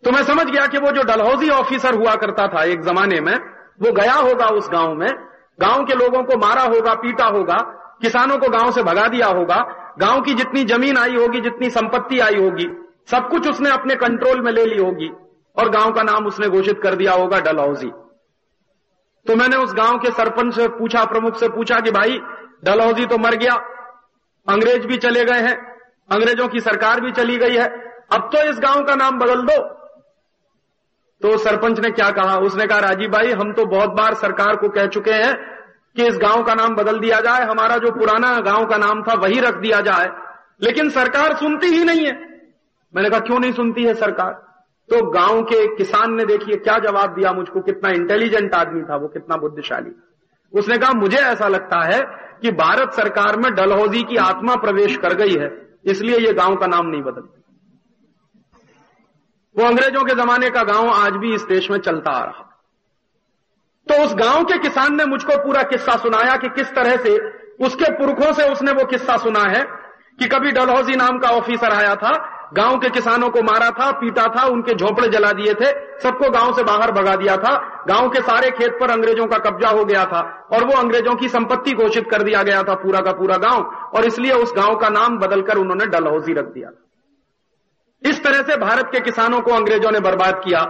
तो मैं समझ गया कि वो जो डलहौजी ऑफिसर हुआ करता था एक जमाने में, वो गया होगा उस गाँव में गाँव के लोगों को मारा होगा, पीटा होगा, किसानों को गाँव से भगा दिया होगा, गाँव की जितनी ज़मीन आई होगी, जितनी संपत्ति आई होगी, सब कुछ उसने अपने कंट्रोल में ले ली होगी और गाँव का नाम उसने घोषित कर दिया होगा डलहौजी तो मैंने उस गाँव के सरपंच से पूछा, प्रमुख से पूछा कि भाई डलहौजी तो मर गया, अंग्रेज़ भी चले गए हैं, अंग्रेज़ों की सरकार भी चली गई है, अब तो इस गाँव का नाम बदल दो। तो सरपंच ने क्या कहा? उसने कहा, राजीव भाई, हम तो बहुत बार सरकार को कह चुके हैं कि इस गाँव का नाम बदल दिया जाए, हमारा जो पुराना गाँव का नाम था वही रख दिया जाए। लेकिन सरकार सुनती ही नहीं है। मैंने कहा, क्यों नहीं सुनती है सरकार? तो गाँव के किसान ने देखिए, क्या जवाब दिया मुझको? कितना इंटेलिजेंट आदमी था वो, कितना बुद्धिशाली। उसने कहा, मुझे ऐसा लगता है कि भारत सरकार में डलहौजी की आत्मा प्रवेश कर गई है, इसलिए ये गाँव का नाम नहीं बदलती वो अंग्रेज़ों के जमाने का गाँव आज भी इस देश में चलता आ रहा। तो उस गाँव के किसान ने मुझको पूरा किस्सा सुनाया कि किस तरह से उसके पुरखों से उसने वो किस्सा सुना है कि कभी डलहौजी नाम का ऑफिसर आया था, गाँव के किसानों को मारा था, पीटा था, उनके झोपड़े जला दिए थे, सबको गाँव से बाहर भगा दिया था, गाँव के सारे खेत पर अंग्रेज़ों का कब्जा हो गया था और वो अंग्रेज़ों की संपत्ति घोषित कर दिया गया था पूरा का पूरा गाँव और इसलिए उस गाँव का नाम बदलकर उन्होंने डलहौजी रख दिया इस तरह से भारत के किसानों को अंग्रेज़ों ने बर्बाद किया,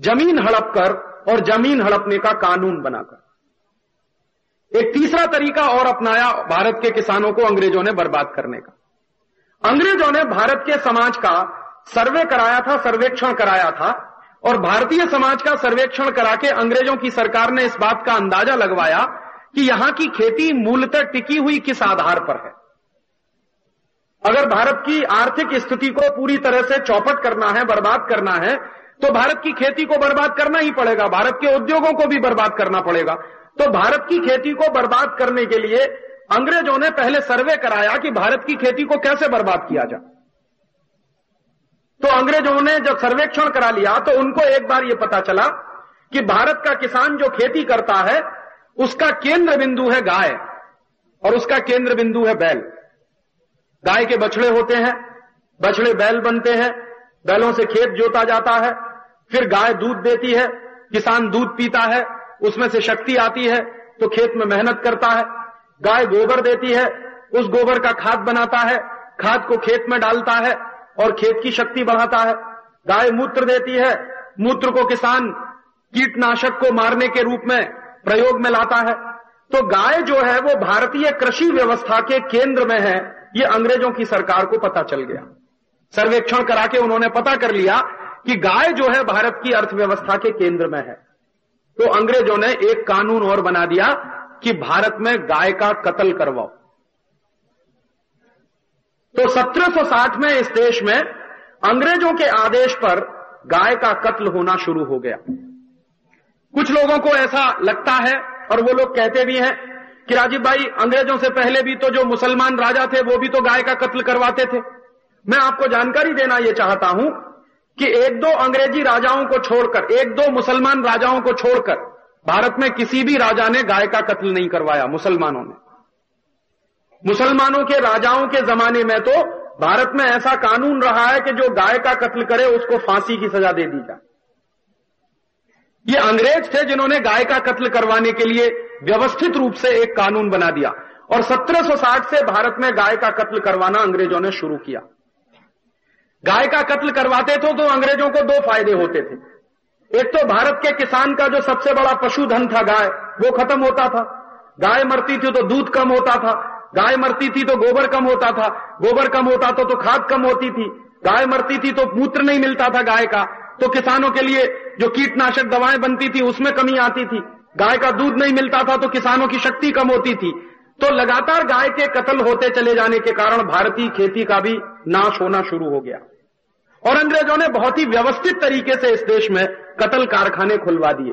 ज़मीन हड़प कर और ज़मीन हड़पने का कानून बनाकर। एक तीसरा तरीका और अपनाया भारत के किसानों को अंग्रेज़ों ने बर्बाद करने का। अंग्रेज़ों ने भारत के समाज का सर्वे कराया था, सर्वेक्षण कराया था, और भारतीय समाज का सर्वेक्षण करा के अंग्रेज़ों की सरकार ने इस बात का अंदाज़ा लगवाया कि यहाँ की खेती मूलतः टिकी हुई किस आधार पर है। अगर भारत की आर्थिक स्थिति को पूरी तरह से चौपट करना है, बर्बाद करना है तो भारत की खेती को बर्बाद करना ही पड़ेगा। भारत के उद्योगों को भी बर्बाद करना पड़ेगा। तो भारत की खेती को बर्बाद करने के लिए अंग्रेज़ों ने पहले सर्वे कराया कि भारत की खेती को कैसे बर्बाद किया जाए। तो अंग्रेज़ों ने जब सर्वेक्षण करा लिया तो उनको एक बार यह पता चला कि भारत का किसान जो खेती करता है, उसका केंद्र बिंदु है गाय और उसका केंद्र बिंदु है बैल। गाय के बछड़े होते हैं, बछड़े बैल बनते हैं, बैलों से खेत जोता जाता है, फिर गाय दूध देती है, किसान दूध पीता है, उसमें से शक्ति आती है तो खेत में मेहनत करता है। गाय गोबर देती है, उस गोबर का खाद बनाता है, खाद को खेत में डालता है और खेत की शक्ति बढ़ाता है। गाय मूत्र देती है, मूत्र को किसान कीटनाशक को मारने के रूप में प्रयोग में लाता है। तो गाय जो है, वो भारतीय कृषि व्यवस्था के केंद्र में है। ये अंग्रेज़ों की सरकार को पता चल गया। सर्वेक्षण करा के उन्होंने पता कर लिया कि गाय जो है भारत की अर्थव्यवस्था के केंद्र में है। तो अंग्रेज़ों ने एक कानून और बना दिया कि भारत में गाय का कत्ल करवाओ। तो 1760 में इस देश में अंग्रेज़ों के आदेश पर गाय का कत्ल होना शुरू हो गया। कुछ लोगों को ऐसा लगता है और वो लोग कहते भी हैं कि राजीव भाई, अंग्रेज़ों से पहले भी तो जो मुसलमान राजा थे, वो भी तो गाय का कत्ल करवाते थे। मैं आपको जानकारी देना यह चाहता हूँ कि एक दो अंग्रेज़ी राजाओं को छोड़कर, एक दो मुसलमान राजाओं को छोड़कर, भारत में किसी भी राजा ने गाय का कत्ल नहीं करवाया मुसलमानों ने। मुसलमानों के राजाओं के जमाने में तो भारत में ऐसा कानून रहा है कि जो गाय का कत्ल करे, उसको फांसी की सजा दे दी जाए। ये अंग्रेज़ थे जिन्होंने गाय का कत्ल करवाने के लिए व्यवस्थित रूप से एक कानून बना दिया और 1760 से भारत में गाय का कत्ल करवाना अंग्रेज़ों ने शुरू किया। गाय का कत्ल करवाते थे तो अंग्रेज़ों को दो फ़ायदे होते थे। एक तो भारत के किसान का जो सबसे बड़ा पशुधन था गाय, वो खत्म होता था। गाय मरती थी तो दूध कम होता था, गाय मरती थी तो गोबर कम होता था, गोबर कम होता था तो खाद कम होती थी, गाय मरती थी तो मूत्र नहीं मिलता था गाय का। तो किसानों के लिए जो कीटनाशक दवाएँ बनती थी, उसमें कमी आती थी। गाय का दूध नहीं मिलता था तो किसानों की शक्ति कम होती थी। तो लगातार गाय के कत्ल होते चले जाने के कारण भारतीय खेती का भी नाश होना शुरू हो गया। और अंग्रेज़ों ने बहुत ही व्यवस्थित तरीके से इस देश में कत्ल कारखाने खुलवा दिए।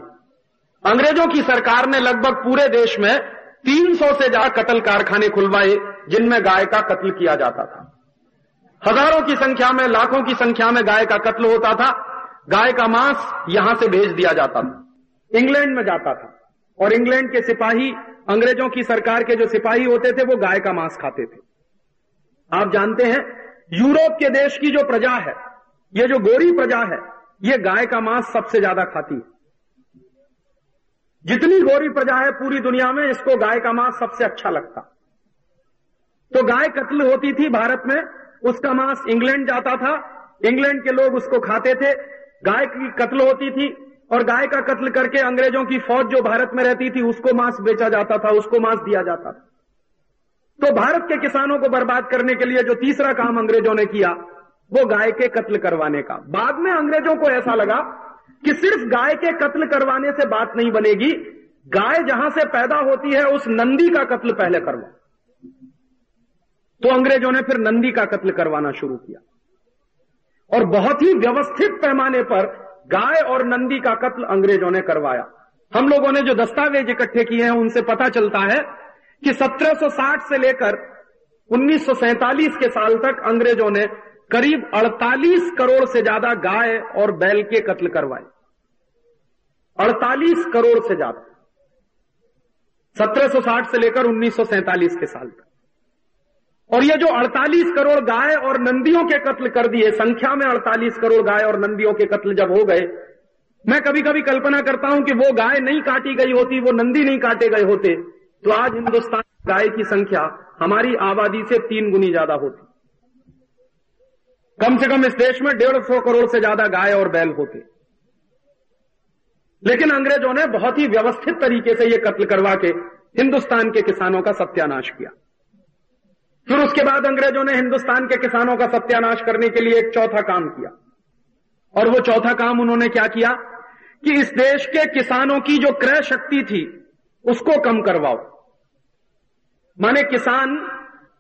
अंग्रेज़ों की सरकार ने लगभग पूरे देश में 300 से ज़्यादा कत्ल कारखाने खुलवाए, जिनमें गाय का कत्ल किया जाता था। हज़ारों की संख्या में, लाखों की संख्या में गाय का कत्ल होता था। गाय का मांस यहाँ से भेज दिया जाता था। इंग्लैंड में जाता था। और इंग्लैंड के सिपाही, अंग्रेज़ों की सरकार के जो सिपाही होते थे, वो गाय का मांस खाते थे। आप जानते हैं, यूरोप के देश की जो प्रजा है, ये जो गोरी प्रजा है, ये गाय का मांस सबसे ज़्यादा खाती है। जितनी गोरी प्रजा है पूरी दुनिया में, इसको गाय का मांस सबसे अच्छा लगता। तो गाय कत्ल होती थी भारत में, उसका मांस इंग्लैंड जाता था। इंग्लैंड के लोग उसको खाते थे। गाय की कत्ल होती थी और गाय का कत्ल करके अंग्रेज़ों की फौज जो भारत में रहती थी, उसको मांस बेचा जाता था, उसको मांस दिया जाता था। तो भारत के किसानों को बर्बाद करने के लिए जो तीसरा काम अंग्रेज़ों ने किया, वो गाय के कत्ल करवाने का। बाद में अंग्रेज़ों को ऐसा लगा कि सिर्फ़ गाय के कत्ल करवाने से बात नहीं बनेगी, गाय जहाँ से पैदा होती है, उस नंदी का कत्ल पहले करवा तो अंग्रेज़ों ने फिर नंदी का कत्ल करवाना शुरू किया। और बहुत ही व्यवस्थित पैमाने पर गाय और नंदी का कत्ल अंग्रेज़ों ने करवाया। हम लोगों ने जो दस्तावेज़ इकट्ठे किए हैं, उनसे पता चलता है कि 1760 से लेकर 1947 के साल तक अंग्रेज़ों ने करीब 48 करोड़ से ज़्यादा गाय और बैल के कत्ल करवाए। 48 करोड़ से ज़्यादा। 1760 से लेकर 1947 के साल तक। और ये जो 48 करोड़ गाय और नंदियों के कत्ल कर दिए, संख्या में 48 करोड़ गाय और नंदियों के कत्ल जब हो गए, मैं कभी कभी कल्पना करता हूँ कि वो गाय नहीं काटी गई होती, वो नंदी नहीं काटे गए होते तो आज हिंदुस्तान गाय की संख्या हमारी आबादी से तीन गुनी ज़्यादा होती। कम से कम इस देश में डेढ़ सौ करोड़ से ज़्यादा गाय और बैल होते। लेकिन अंग्रेज़ों ने बहुत ही व्यवस्थित तरीके से यह कत्ल करवा के हिंदुस्तान के किसानों का सत्यानाश किया। फिर उसके बाद अंग्रेज़ों ने हिंदुस्तान के किसानों का सत्यानाश करने के लिए एक चौथा काम किया। और वो चौथा काम उन्होंने क्या किया? कि इस देश के किसानों की जो क्रय शक्ति थी, उसको कम करवाओ। माने किसान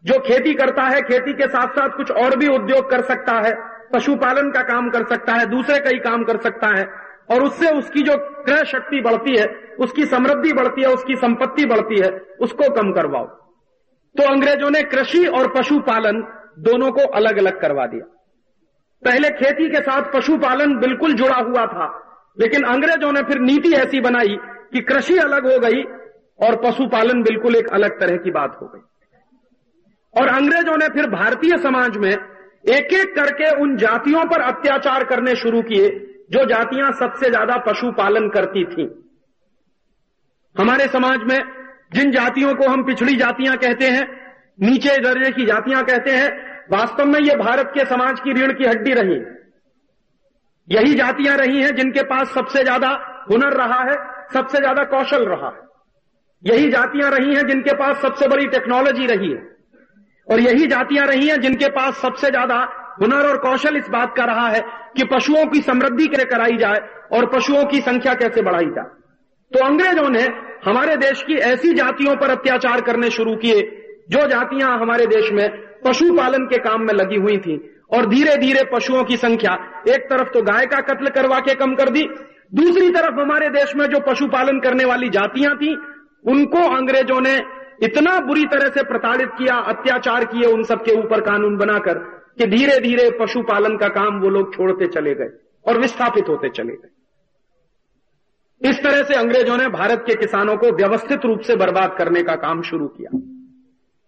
जो खेती करता है, खेती के साथ साथ कुछ और भी उद्योग कर सकता है, पशुपालन का काम कर सकता है, दूसरे कई काम कर सकता है, और उससे उसकी जो क्रय शक्ति बढ़ती है, उसकी समृद्धि बढ़ती है, उसकी संपत्ति बढ़ती है, उसको कम करवाओ। तो अंग्रेज़ों ने कृषि और पशुपालन दोनों को अलग अलग करवा दिया पहले खेती के साथ पशुपालन बिल्कुल जुड़ा हुआ था, लेकिन अंग्रेज़ों ने फिर नीति ऐसी बनाई कि कृषि अलग हो गई और पशुपालन बिल्कुल एक अलग तरह की बात हो गई और अंग्रेज़ों ने फिर भारतीय समाज में एक एक करके उन जातियों पर अत्याचार करने शुरू किए, जो जातियाँ सबसे ज़्यादा पशुपालन करती थीं। हमारे समाज में जिन जातियों को हम पिछड़ी जातियाँ कहते हैं, नीचे दर्जे की जातियाँ कहते हैं, वास्तव में ये भारत के समाज की रीढ़ की हड्डी रही यही जातियाँ रही हैं जिनके पास सबसे ज़्यादा हुनर रहा है, सबसे ज़्यादा कौशल रहा है। यही जातियाँ रही हैं जिनके पास सबसे बड़ी टेक्नोलॉजी रही है। और यही जातियाँ रही हैं जिनके पास सबसे ज़्यादा हुनर और कौशल इस बात का रहा है कि पशुओं की समृद्धि कैसे कराई जाए और पशुओं की संख्या कैसे बढ़ाई जाए। तो अंग्रेज़ों ने हमारे देश की ऐसी जातियों पर अत्याचार करने शुरू किए, जो जातियाँ हमारे देश में पशुपालन के काम में लगी हुई थी, और धीरे धीरे पशुओं की संख्या एक तरफ़ तो गाय का कत्ल करवा के कम कर दी, दूसरी तरफ़ हमारे देश में जो पशुपालन करने वाली जातियाँ थी, उनको अंग्रेज़ों ने इतना बुरी तरह से प्रताड़ित किया, अत्याचार किए उन सबके ऊपर कानून बनाकर, कि धीरे धीरे पशुपालन का काम वो लोग छोड़ते चले गए और विस्थापित होते चले गए। इस तरह से अंग्रेज़ों ने भारत के किसानों को व्यवस्थित रूप से बर्बाद करने का काम शुरू किया।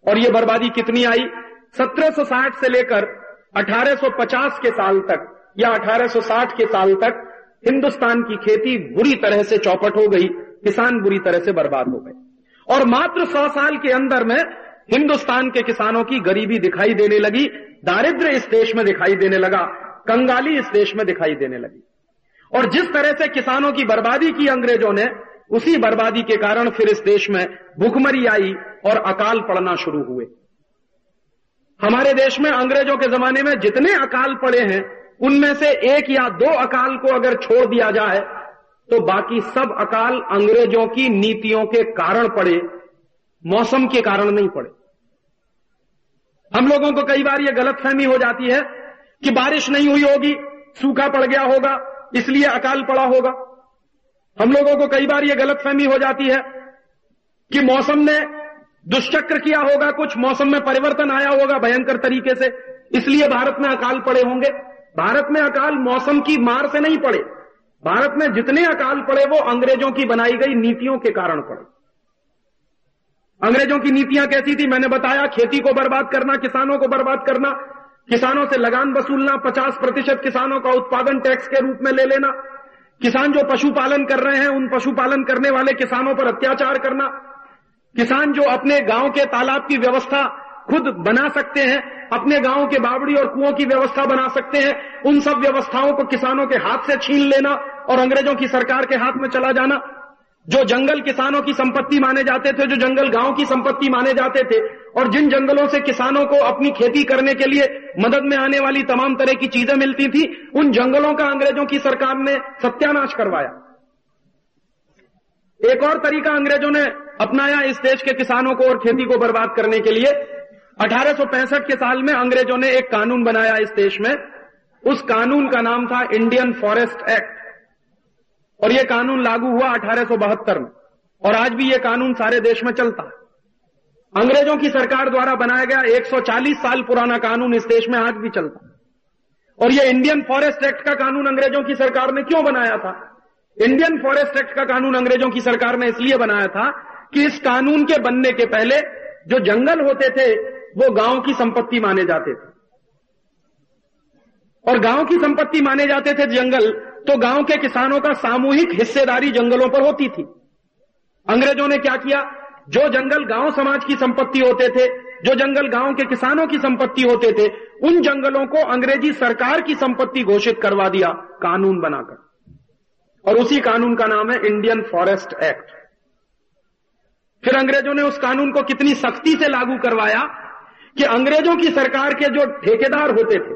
और ये बर्बादी कितनी आई? 1760 से लेकर 1850 के साल तक या 1860 के साल तक हिंदुस्तान की खेती बुरी तरह से चौपट हो गई, किसान बुरी तरह से बर्बाद हो गए। और मात्र सौ साल के अंदर में हिंदुस्तान के किसानों की गरीबी दिखाई देने लगी दारिद्र इस देश में दिखाई देने लगा, कंगाली इस देश में दिखाई देने लगी। और जिस तरह से किसानों की बर्बादी की अंग्रेज़ों ने, उसी बर्बादी के कारण फिर इस देश में भूखमरी आई और अकाल पड़ना शुरू हुए। हमारे देश में अंग्रेज़ों के जमाने में जितने अकाल पड़े हैं, उनमें से एक या दो अकाल को अगर छोड़ दिया जाए तो बाकी सब अकाल अंग्रेज़ों की नीतियों के कारण पड़े, मौसम के कारण नहीं पड़े। हम लोगों को कई बार यह गलतफहमी हो जाती है कि बारिश नहीं हुई होगी, सूखा पड़ गया होगा इसलिए अकाल पड़ा होगा। हम लोगों को कई बार यह गलतफहमी हो जाती है कि मौसम ने दुष्चक्र किया होगा, कुछ मौसम में परिवर्तन आया होगा भयंकर तरीके से। इसलिए भारत में अकाल पड़े होंगे। भारत में अकाल मौसम की मार से नहीं पड़े। भारत में जितने अकाल पड़े, वो अंग्रेज़ों की बनाई गई नीतियों के कारण पड़े। अंग्रेज़ों की नीतियाँ कैसी थी? मैंने बताया, खेती को बर्बाद करना, किसानों को बर्बाद करना किसानों से लगान वसूलना 50 प्रतिशत किसानों का उत्पादन टैक्स के रूप में ले लेना, किसान जो पशुपालन कर रहे हैं, उन पशुपालन करने वाले किसानों पर अत्याचार करना, किसान जो अपने गाँव के तालाब की व्यवस्था खुद बना सकते हैं, अपने गाँव के बावड़ी और कुओं की व्यवस्था बना सकते हैं, उन सब व्यवस्थाओं को किसानों के हाथ से छीन लेना और अंग्रेज़ों की सरकार के हाथ में चला जाना। जो जंगल किसानों की संपत्ति माने जाते थे, जो जंगल गाँव की संपत्ति माने जाते थे और जिन जंगलों से किसानों को अपनी खेती करने के लिए मदद में आने वाली तमाम तरह की चीज़ें मिलती थी, उन जंगलों का अंग्रेज़ों की सरकार ने सत्यानाश करवाया। एक और तरीका अंग्रेज़ों ने अपनाया इस देश के किसानों को और खेती को बर्बाद करने के लिए। 1865 के साल में अंग्रेज़ों ने एक कानून बनाया इस देश में। उस कानून का नाम था इंडियन फॉरेस्ट एक्ट। और यह कानून लागू हुआ अठारह सौ बहत्तर में। और आज भी यह कानून सारे देश में चलता है। अंग्रेज़ों की सरकार द्वारा बनाया गया 140 साल पुराना कानून इस देश में आज भी चलता है। और यह इंडियन फॉरेस्ट एक्ट का कानून अंग्रेज़ों की सरकार ने क्यों बनाया था? इंडियन फॉरेस्ट एक्ट का कानून अंग्रेज़ों की सरकार ने इसलिए बनाया था कि इस कानून के बनने के पहले जो जंगल होते थे, वो गाँव की संपत्ति माने जाते थे। और गाँव की संपत्ति माने जाते थे जंगल तो गाँव के किसानों का सामूहिक हिस्सेदारी जंगलों पर होती थी। अंग्रेज़ों ने क्या किया? जो जंगल गाँव समाज की संपत्ति होते थे, जो जंगल गाँव के किसानों की संपत्ति होते थे, उन जंगलों को अंग्रेज़ी सरकार की संपत्ति घोषित करवा दिया, कानून बनाकर। और उसी कानून का नाम है इंडियन फॉरेस्ट एक्ट फिर अंग्रेज़ों ने उस कानून को कितनी सख्ती से लागू करवाया कि अंग्रेज़ों की सरकार के जो ठेकेदार होते थे,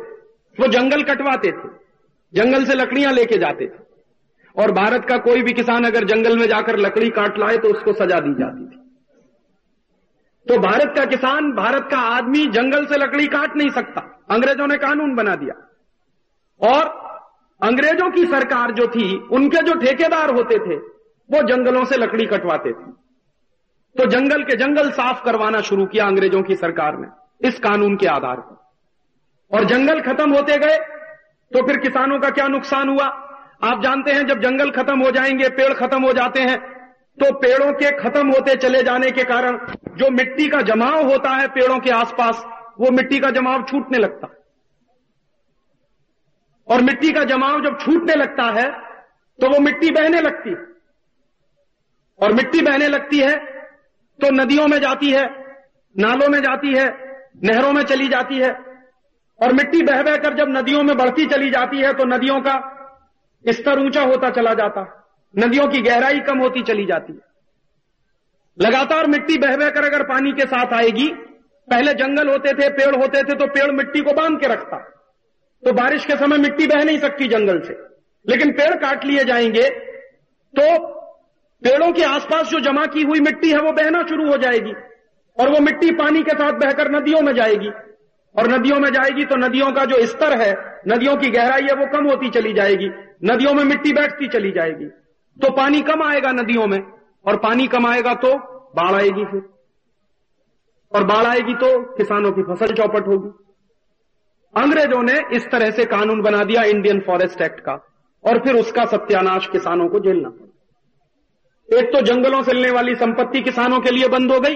वो जंगल कटवाते थे, जंगल से लकड़ियाँ लेके जाते थे। और भारत का कोई भी किसान अगर जंगल में जाकर लकड़ी काट लाए तो उसको सजा दी जाती थी। तो भारत का किसान, भारत का आदमी जंगल से लकड़ी काट नहीं सकता। अंग्रेज़ों ने कानून बना दिया। और अंग्रेज़ों की सरकार जो थी, उनके जो ठेकेदार होते थे, वो जंगलों से लकड़ी कटवाते थे। तो जंगल के जंगल साफ़ करवाना शुरू किया अंग्रेज़ों की सरकार ने, इस कानून के आधार पर। और जंगल खत्म होते गए तो फिर किसानों का क्या नुकसान हुआ? आप जानते हैं, जब जंगल खत्म हो जाएँगे, पेड़ खत्म हो जाते हैं तो पेड़ों के खत्म होते चले जाने के कारण जो मिट्टी का जमाव होता है पेड़ों के आसपास, वो मिट्टी का जमाव छूटने लगता। है और मिट्टी का जमाव जब छूटने लगता है तो वो मिट्टी बहने लगती है। और मिट्टी बहने लगती है तो नदियों में जाती है, नालों में जाती है, नहरों में चली जाती है। और मिट्टी बह बहकर जब नदियों में बढ़ती चली जाती है तो नदियों का स्तर ऊँचा होता चला जाता। नदियों की गहराई कम होती चली जाती है। लगातार मिट्टी बह बहकर अगर पानी के साथ आएगी, पहले जंगल होते थे, पेड़ होते थे तो पेड़ मिट्टी को बाँध के रखता। तो बारिश के समय मिट्टी बह नहीं सकती जंगल से। लेकिन पेड़ काट लिए जाएँगे तो पेड़ों के आसपास जो जमा की हुई मिट्टी है, वो बहना शुरू हो जाएगी। और वो मिट्टी पानी के साथ बहकर नदियों में जाएगी। और नदियों में जाएगी तो नदियों का जो स्तर है, नदियों की गहराई है, वो कम होती चली जाएगी। नदियों में मिट्टी बैठती चली जाएगी। तो पानी कम आएगा नदियों में। और पानी कम आएगा तो बाढ़ आएगी फिर। और बाढ़ आएगी तो किसानों की फ़सल चौपट होगी। अंग्रेज़ों ने इस तरह से कानून बना दिया इंडियन फॉरेस्ट एक्ट का, और फिर उसका सत्यानाश किसानों को झेलना पड़ा। एक तो जंगलों से मिलने वाली संपत्ति किसानों के लिए बंद हो गई।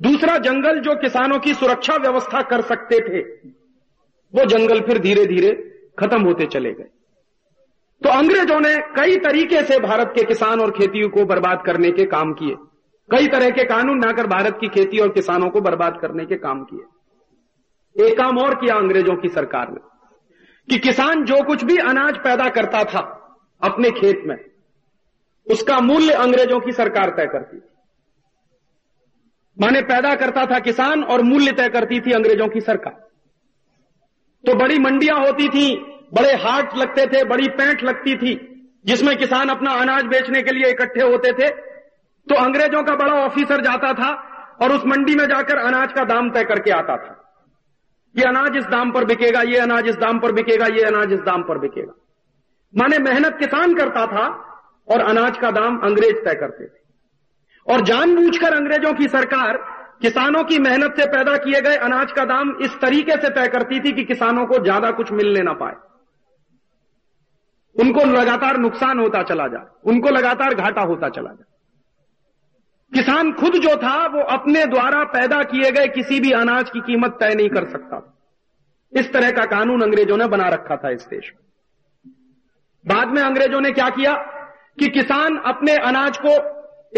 दूसरा जंगल जो किसानों की सुरक्षा व्यवस्था कर सकते थे, वो जंगल फिर धीरे धीरे खत्म होते चले गए। तो अंग्रेज़ों ने कई तरीके से भारत के किसान और खेती को बर्बाद करने के काम किए। कई तरह के कानून बनाकर भारत की खेती और किसानों को बर्बाद करने के काम किए। एक काम और किया अंग्रेज़ों की सरकार ने, कि किसान जो कुछ भी अनाज पैदा करता था अपने खेत में, उसका मूल्य अंग्रेज़ों की सरकार तय करती थी। माने पैदा करता था किसान और मूल्य तय करती थी अंग्रेज़ों की सरकार। तो बड़ी मंडियाँ होती थी बड़े हाट लगते थे, बड़ी पैंट लगती थी, जिसमें किसान अपना अनाज बेचने के लिए इकट्ठे होते थे। तो अंग्रेज़ों का बड़ा ऑफिसर जाता था और उस मंडी में जाकर अनाज का दाम तय करके आता था। ये अनाज इस दाम पर बिकेगा, ये अनाज इस दाम पर बिकेगा, ये अनाज इस दाम पर बिकेगा। माने मेहनत किसान करता था और अनाज का दाम अंग्रेज़ तय करते थे। और जानबूझकर अंग्रेज़ों की सरकार किसानों की मेहनत से पैदा किए गए अनाज का दाम इस तरीके से तय करती थी कि किसानों को ज़्यादा कुछ मिलने ना पाए। उनको लगातार नुकसान होता चला जाए उनको लगातार घाटा होता चला जाए किसान खुद जो था, वो अपने द्वारा पैदा किए गए किसी भी अनाज की कीमत तय नहीं कर सकता इस तरह का कानून अंग्रेज़ों ने बना रखा था इस देश में। बाद में अंग्रेज़ों ने क्या किया कि किसान अपने अनाज को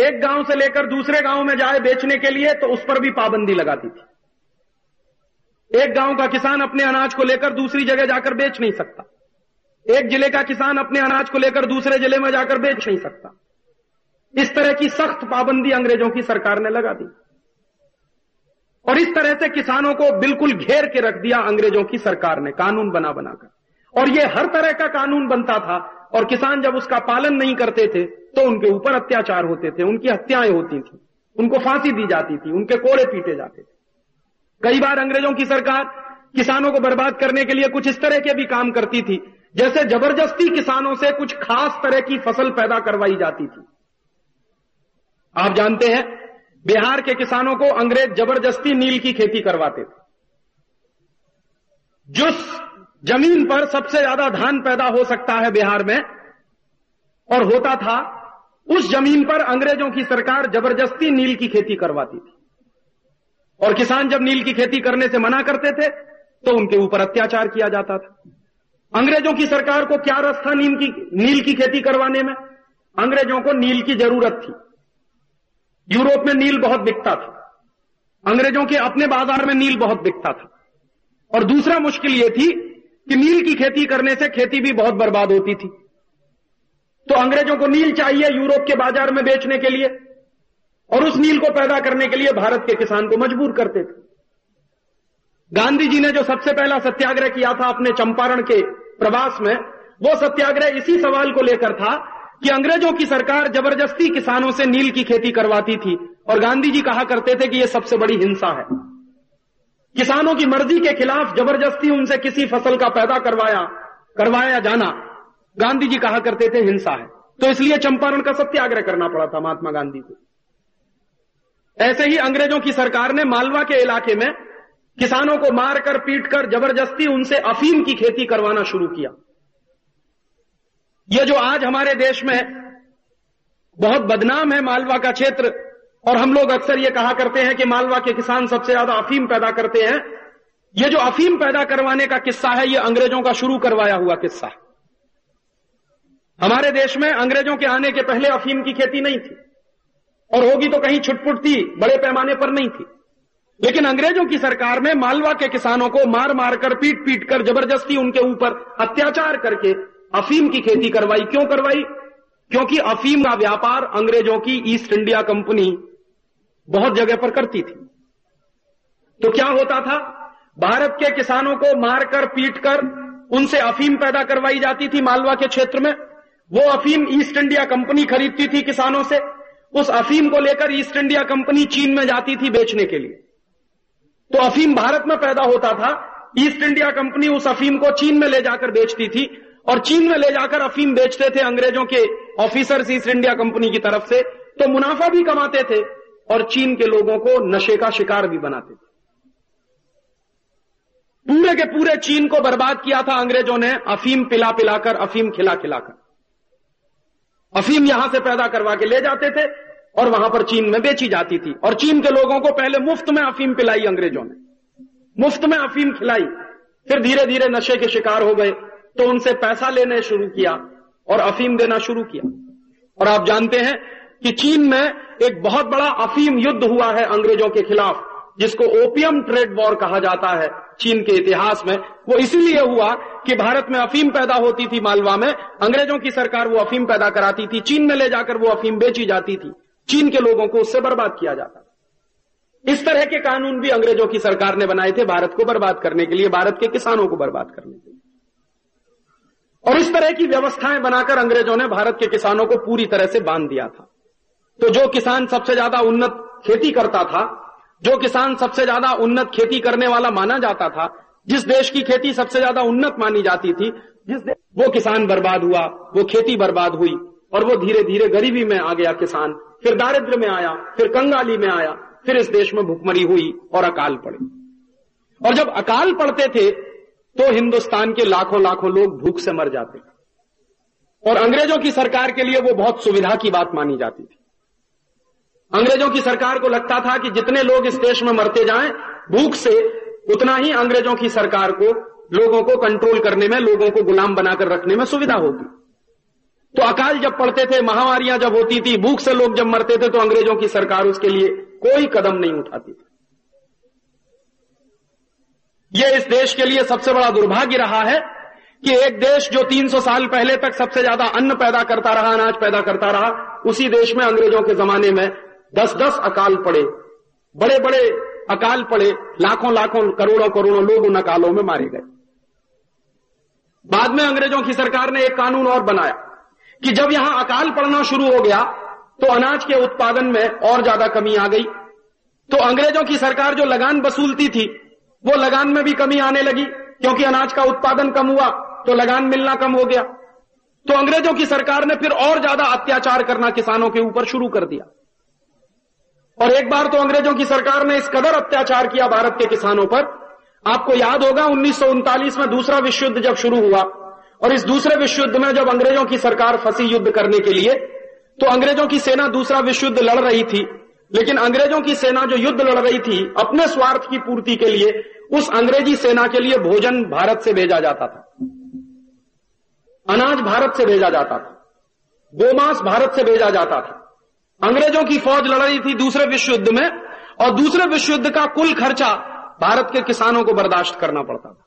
एक गाँव से लेकर दूसरे गाँव में जाए बेचने के लिए तो उस पर भी पाबंदी लगाती थी। एक गाँव का किसान अपने अनाज को लेकर दूसरी जगह जाकर बेच नहीं सकता। एक ज़िले का किसान अपने अनाज को लेकर दूसरे ज़िले में जाकर बेच नहीं सकता। इस तरह की सख्त पाबंदी अंग्रेज़ों की सरकार ने लगा दी। और इस तरह से किसानों को बिल्कुल घेर के रख दिया अंग्रेज़ों की सरकार ने, कानून बना बनाकर। और यह हर तरह का कानून बनता था, और किसान जब उसका पालन नहीं करते थे तो उनके ऊपर अत्याचार होते थे, उनकी हत्याएँ होती थी, उनको फांसी दी जाती थी, उनके कोड़े पीटे जाते थे। कई बार अंग्रेज़ों की सरकार किसानों को बर्बाद करने के लिए कुछ इस तरह के भी काम करती थी जैसे ज़बरदस्ती किसानों से कुछ खास तरह की फ़सल पैदा करवाई जाती थी। आप जानते हैं, बिहार के किसानों को अंग्रेज़ ज़बरदस्ती नील की खेती करवाते थे। जिस ज़मीन पर सबसे ज़्यादा धान पैदा हो सकता है बिहार में, और होता था, उस ज़मीन पर अंग्रेज़ों की सरकार ज़बरदस्ती नील की खेती करवाती थी। और किसान जब नील की खेती करने से मना करते थे तो उनके ऊपर अत्याचार किया जाता था। अंग्रेज़ों की सरकार को क्या रस था नील की नील की खेती करवाने में? अंग्रेज़ों को नील की ज़रूरत थी। यूरोप में नील बहुत बिकता था। अंग्रेज़ों के अपने बाज़ार में नील बहुत बिकता था। और दूसरा मुश्किल यह थी कि नील की खेती करने से खेती भी बहुत बर्बाद होती थी। तो अंग्रेज़ों को नील चाहिए यूरोप के बाज़ार में बेचने के लिए और उस नील को पैदा करने के लिए भारत के किसान को मजबूर करते थे। गांधी जी ने जो सबसे पहला सत्याग्रह किया था अपने चंपारण के प्रवास में, वो सत्याग्रह इसी सवाल को लेकर था कि अंग्रेज़ों की सरकार ज़बरदस्ती किसानों से नील की खेती करवाती थी और गांधी जी कहा करते थे कि यह सबसे बड़ी हिंसा है। किसानों की मर्ज़ी के खिलाफ ज़बरदस्ती उनसे किसी फ़सल का पैदा करवाया करवाया जाना, गांधी जी कहा करते थे हिंसा है। तो इसलिए चंपारण का सत्याग्रह करना पड़ा था महात्मा गांधी को। ऐसे ही अंग्रेज़ों की सरकार ने मालवा के इलाके में किसानों को मारकर, पीटकर, ज़बरदस्ती उनसे अफीम की खेती करवाना शुरू किया। यह जो आज हमारे देश में बहुत बदनाम है मालवा का क्षेत्र, और हम लोग अक्सर यह कहा करते हैं कि मालवा के किसान सबसे ज़्यादा अफीम पैदा करते हैं। यह जो अफीम पैदा करवाने का किस्सा है यह अंग्रेज़ों का शुरू करवाया हुआ किस्सा। है हमारे देश में अंग्रेज़ों के आने के पहले अफीम की खेती नहीं थी, और होगी तो कहीं छुटपुट थी, बड़े पैमाने पर नहीं थी। लेकिन अंग्रेज़ों की सरकार में मालवा के किसानों को मार मार कर पीट पीट कर, ज़बरदस्ती उनके ऊपर अत्याचार करके अफीम की खेती करवाई। क्यों करवाई? क्योंकि अफीम का व्यापार अंग्रेज़ों की ईस्ट इंडिया कंपनी बहुत जगह पर करती थी। तो क्या होता था? भारत के किसानों को मारकर पीटकर उनसे अफीम पैदा करवाई जाती थी मालवा के क्षेत्र में। वो अफीम ईस्ट इंडिया कंपनी खरीदती थी किसानों से। उस अफीम को लेकर ईस्ट इंडिया कंपनी चीन में जाती थी बेचने के लिए। तो अफीम भारत में पैदा होता था। ईस्ट इंडिया कंपनी उस अफीम को चीन में ले जाकर बेचती थी और चीन में ले जाकर अफीम बेचते थे अंग्रेज़ों के ऑफिसर्स ईस्ट इंडिया कंपनी की तरफ़ से। तो मुनाफा भी कमाते थे और चीन के लोगों को नशे का शिकार भी बनाते थे। पूरे के पूरे चीन को बर्बाद किया था अंग्रेज़ों ने। अफीम पिला पिलाकर, अफीम खिला खिलाकर। अफीम यहाँ से पैदा करवा के ले जाते थे। और वहाँ पर चीन में बेची जाती थी। और चीन के लोगों को पहले मुफ़्त में अफीम पिलाई अंग्रेज़ों ने। मुफ़्त में अफीम खिलाई। फिर धीरे धीरे नशे के शिकार हो गए तो उनसे पैसा लेने शुरू किया और अफीम देना शुरू किया। और आप जानते हैं कि चीन में एक बहुत बड़ा अफीम युद्ध हुआ है अंग्रेज़ों के खिलाफ, जिसको ओपियम ट्रेड वॉर कहा जाता है चीन के इतिहास में। वो इसीलिए हुआ कि भारत में अफीम पैदा होती थी मालवा में। अंग्रेज़ों की सरकार वो अफीम पैदा कराती थी, चीन में ले जाकर वो अफीम बेची जाती थी। चीन के लोगों को उससे बर्बाद किया जाता। इस तरह के कानून भी अंग्रेज़ों की सरकार ने बनाए थे भारत को बर्बाद करने के लिए, भारत के किसानों को बर्बाद करने के लिए। और इस तरह की व्यवस्थाएँ बनाकर अंग्रेज़ों ने भारत के किसानों को पूरी तरह से बाँध दिया था। तो जो किसान सबसे ज़्यादा उन्नत खेती करता था, जो किसान सबसे ज़्यादा उन्नत खेती करने वाला माना जाता था, जिस देश की खेती सबसे ज़्यादा उन्नत मानी जाती थी, जिस वो किसान बर्बाद हुआ, वो खेती बर्बाद हुई, और वो धीरे धीरे गरीबी में आ गया किसान। फिर दारिद्र में आया, फिर कंगाली में आया, फिर इस देश में भुखमरी हुई और अकाल पड़े। और जब अकाल पड़ते थे तो हिंदुस्तान के लाखों लाखों लोग भूख से मर जाते। और अंग्रेज़ों की सरकार के लिए वो बहुत सुविधा की बात मानी जाती थी। अंग्रेज़ों की सरकार को लगता था कि जितने लोग इस देश में मरते जाएँ, भूख से उतना ही अंग्रेज़ों की सरकार को, लोगों को कंट्रोल करने में, लोगों को गुलाम बनाकर रखने में सुविधा होगी। तो अकाल जब पड़ते थे, महामारियाँ जब होती थी, भूख से लोग जब मरते थे तो अंग्रेज़ों की सरकार उसके लिए कोई कदम नहीं उठाती थी। यह इस देश के लिए सबसे बड़ा दुर्भाग्य रहा है कि एक देश जो 300 साल पहले तक सबसे ज़्यादा अन्न पैदा करता रहा, अनाज पैदा करता रहा, उसी देश में अंग्रेज़ों के जमाने में दस दस अकाल पड़े। बड़े बड़े अकाल पड़े लाखों लाखों करोड़ों करोड़ों लोग उन अकालों में मारे गए। बाद में अंग्रेज़ों की सरकार ने एक कानून और बनाया। कि जब यहाँ अकाल पड़ना शुरू हो गया तो अनाज के उत्पादन में और ज़्यादा कमी आ गई। तो अंग्रेज़ों की सरकार जो लगान वसूलती थी, वो लगान में भी कमी आने लगी। क्योंकि अनाज का उत्पादन कम हुआ तो लगान मिलना कम हो गया। तो अंग्रेज़ों की सरकार ने फिर और ज़्यादा अत्याचार करना किसानों के ऊपर शुरू कर दिया। और एक बार तो अंग्रेज़ों की सरकार ने इस कदर अत्याचार किया भारत के किसानों पर। आपको याद होगा, उन्नीस सौ उनतालीस में दूसरा विश्व युद्ध जब शुरू हुआ और इस दूसरे विश्व युद्ध में जब अंग्रेज़ों की सरकार फंसी युद्ध करने के लिए तो अंग्रेज़ों की सेना दूसरा विश्व युद्ध लड़ रही थी। लेकिन अंग्रेज़ों की सेना जो युद्ध लड़ रही थी, अपने स्वार्थ की पूर्ति के लिए उस अंग्रेज़ी सेना के लिए भोजन भारत से भेजा जाता था। अनाज भारत से भेजा जाता था। गोमांस भारत से भेजा जाता था। अंग्रेज़ों की फौज लड़ रही थी दूसरे विश्व युद्ध में, और दूसरे विश्व युद्ध का कुल खर्चा भारत के किसानों को बर्दाश्त करना पड़ता था।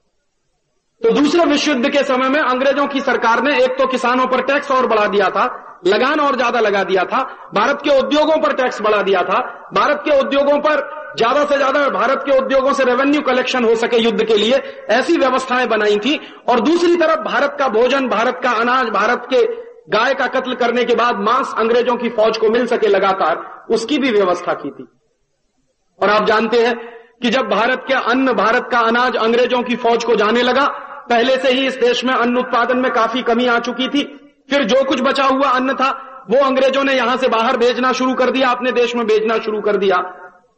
तो दूसरे विश्व युद्ध के समय में अंग्रेज़ों की सरकार ने एक तो किसानों पर टैक्स और बढ़ा दिया था, लगान और ज़्यादा लगा दिया था, भारत के उद्योगों पर टैक्स बढ़ा दिया था, भारत के उद्योगों पर ज़्यादा से ज़्यादा भारत के उद्योगों से रेवेन्यू कलेक्शन हो सके युद्ध के लिए, ऐसी व्यवस्थाएँ बनाई थी। और दूसरी तरफ़ भारत का भोजन, भारत का अनाज, भारत के गाय का कत्ल करने के बाद मांस अंग्रेज़ों की फौज को मिल सके लगातार, उसकी भी व्यवस्था की थी। और आप जानते हैं कि जब भारत के अन्न, भारत का अनाज अंग्रेज़ों की फौज को जाने लगा पहले से ही इस देश में अन्न उत्पादन में काफ़ी कमी आ चुकी थी। फिर जो कुछ बचा हुआ अन्न था, वो अंग्रेज़ों ने यहाँ से बाहर भेजना शुरू कर दिया, अपने देश में भेजना शुरू कर दिया।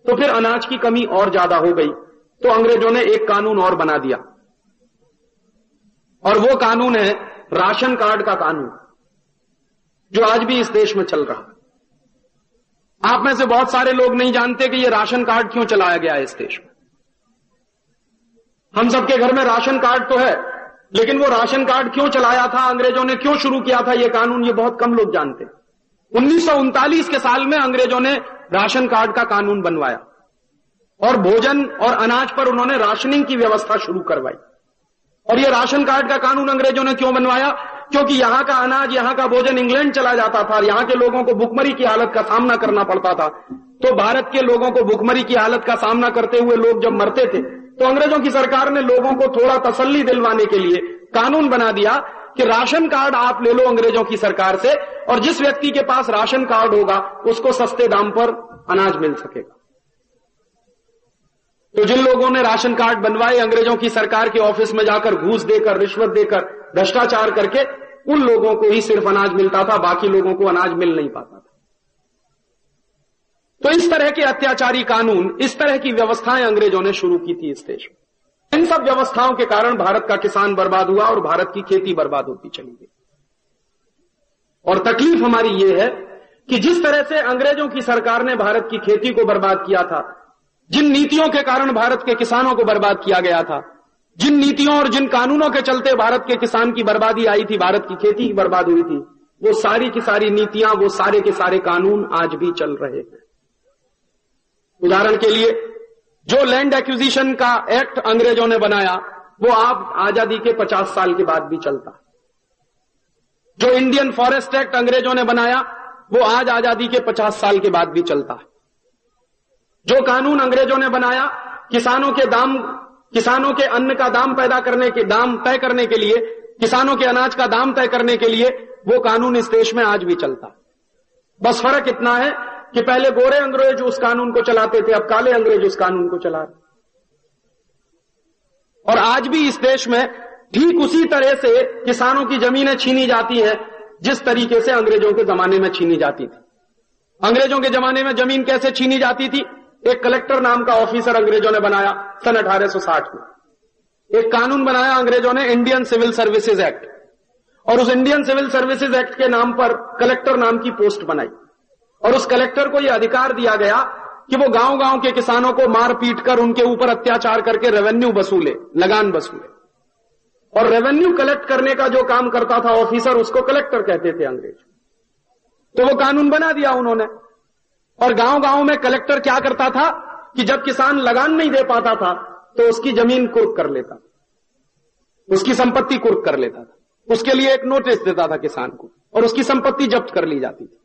तो फिर अनाज की कमी और ज़्यादा हो गई। तो अंग्रेज़ों ने एक कानून और बना दिया। और वो कानून है राशन कार्ड का कानून, जो आज भी इस देश में चल रहा आप में से बहुत सारे लोग नहीं जानते कि ये राशन कार्ड क्यों चलाया गया है इस देश में। हम सबके घर में राशन कार्ड तो है, लेकिन वो राशन कार्ड क्यों चलाया था, अंग्रेज़ों ने क्यों शुरू किया था ये कानून, ये बहुत कम लोग जानते उन्नीस सौ उनतालीस के साल में अंग्रेज़ों ने राशन कार्ड का कानून बनवाया और भोजन और अनाज पर उन्होंने राशनिंग की व्यवस्था शुरू करवाई। और ये राशन कार्ड का कानून अंग्रेज़ों ने क्यों बनवाया? क्योंकि यहाँ का अनाज, यहाँ का भोजन इंग्लैंड चला जाता था यहाँ के लोगों को भुखमरी की हालत का सामना करना पड़ता था। तो भारत के लोगों को भुखमरी की हालत का सामना करते हुए लोग जब मरते थे तो अंग्रेज़ों की सरकार ने लोगों को थोड़ा तसल्ली दिलवाने के लिए कानून बना दिया कि राशन कार्ड आप ले लो अंग्रेज़ों की सरकार से, और जिस व्यक्ति के पास राशन कार्ड होगा, उसको सस्ते दाम पर अनाज मिल सकेगा। तो जिन लोगों ने राशन कार्ड बनवाए अंग्रेज़ों की सरकार के ऑफ़िस में जाकर घूस देकर, रिश्वत देकर, भ्रष्टाचार करके, उन लोगों को ही सिर्फ़ अनाज मिलता था, बाकी लोगों को अनाज मिल नहीं पाता। तो इस तरह के अत्याचारी कानून, इस तरह की व्यवस्थाएँ अंग्रेज़ों ने शुरू की थी इस देश में। इन सब व्यवस्थाओं के कारण भारत का किसान बर्बाद हुआ और भारत की खेती बर्बाद होती चली गई। और तकलीफ़ हमारी यह है कि जिस तरह से अंग्रेज़ों की सरकार ने भारत की खेती को बर्बाद किया था, जिन नीतियों के कारण भारत के किसानों को बर्बाद किया गया था, जिन नीतियों और जिन कानूनों के चलते भारत के किसान की बर्बादी आई थी, भारत की खेती बर्बाद हुई थी, वो सारी की सारी नीतियाँ, वो सारे के सारे कानून आज भी चल रहे हैं। उदाहरण के लिए, जो लैंड एक्विजिशन का एक्ट अंग्रेज़ों ने बनाया, वो आप आज़ादी के 50 साल के बाद भी चलता। जो इंडियन फॉरेस्ट एक्ट अंग्रेज़ों ने बनाया, वो आज आज़ादी के 50 साल के बाद भी चलता। जो कानून अंग्रेज़ों ने बनाया, किसानों के दाम, किसानों के अन्न का दाम पैदा करने के, दाम तय करने के लिए, किसानों के अनाज का दाम तय करने के लिए, वो कानून इस देश में आज भी चलता। बस फ़र्क इतना है कि पहले गोरे अंग्रेज़ उस कानून को चलाते थे, अब काले अंग्रेज़ उस कानून को चला रहे और आज भी इस देश में ठीक उसी तरह से किसानों की जमीनें छीनी जाती हैं, जिस तरीके से अंग्रेज़ों के जमाने में छीनी जाती थी। अंग्रेज़ों के जमाने में ज़मीन कैसे छीनी जाती थी? एक कलेक्टर नाम का ऑफिसर अंग्रेज़ों ने बनाया सन 1860 में एक कानून बनाया अंग्रेज़ों ने, इंडियन सिविल सर्विसेज़ एक्ट। और उस इंडियन सिविल सर्विसेज़ एक्ट के नाम पर कलेक्टर नाम की पोस्ट बनाई। और उस कलेक्टर को यह अधिकार दिया गया कि वो गाँव गाँव के किसानों को मार पीट कर उनके ऊपर अत्याचार करके रेवेन्यू वसूले, लगान वसूले। और रेवेन्यू कलेक्ट करने का जो काम करता था ऑफिसर उसको कलेक्टर कहते थे अंग्रेज़। तो वो कानून बना दिया उन्होंने। और गाँव गाँव में कलेक्टर क्या करता था कि जब किसान लगान नहीं दे पाता था तो उसकी ज़मीन कुर्क कर लेता उसकी संपत्ति कुर्क कर लेता था। उसके लिए एक नोटिस देता था किसान को। और उसकी संपत्ति जब्त कर ली जाती थी।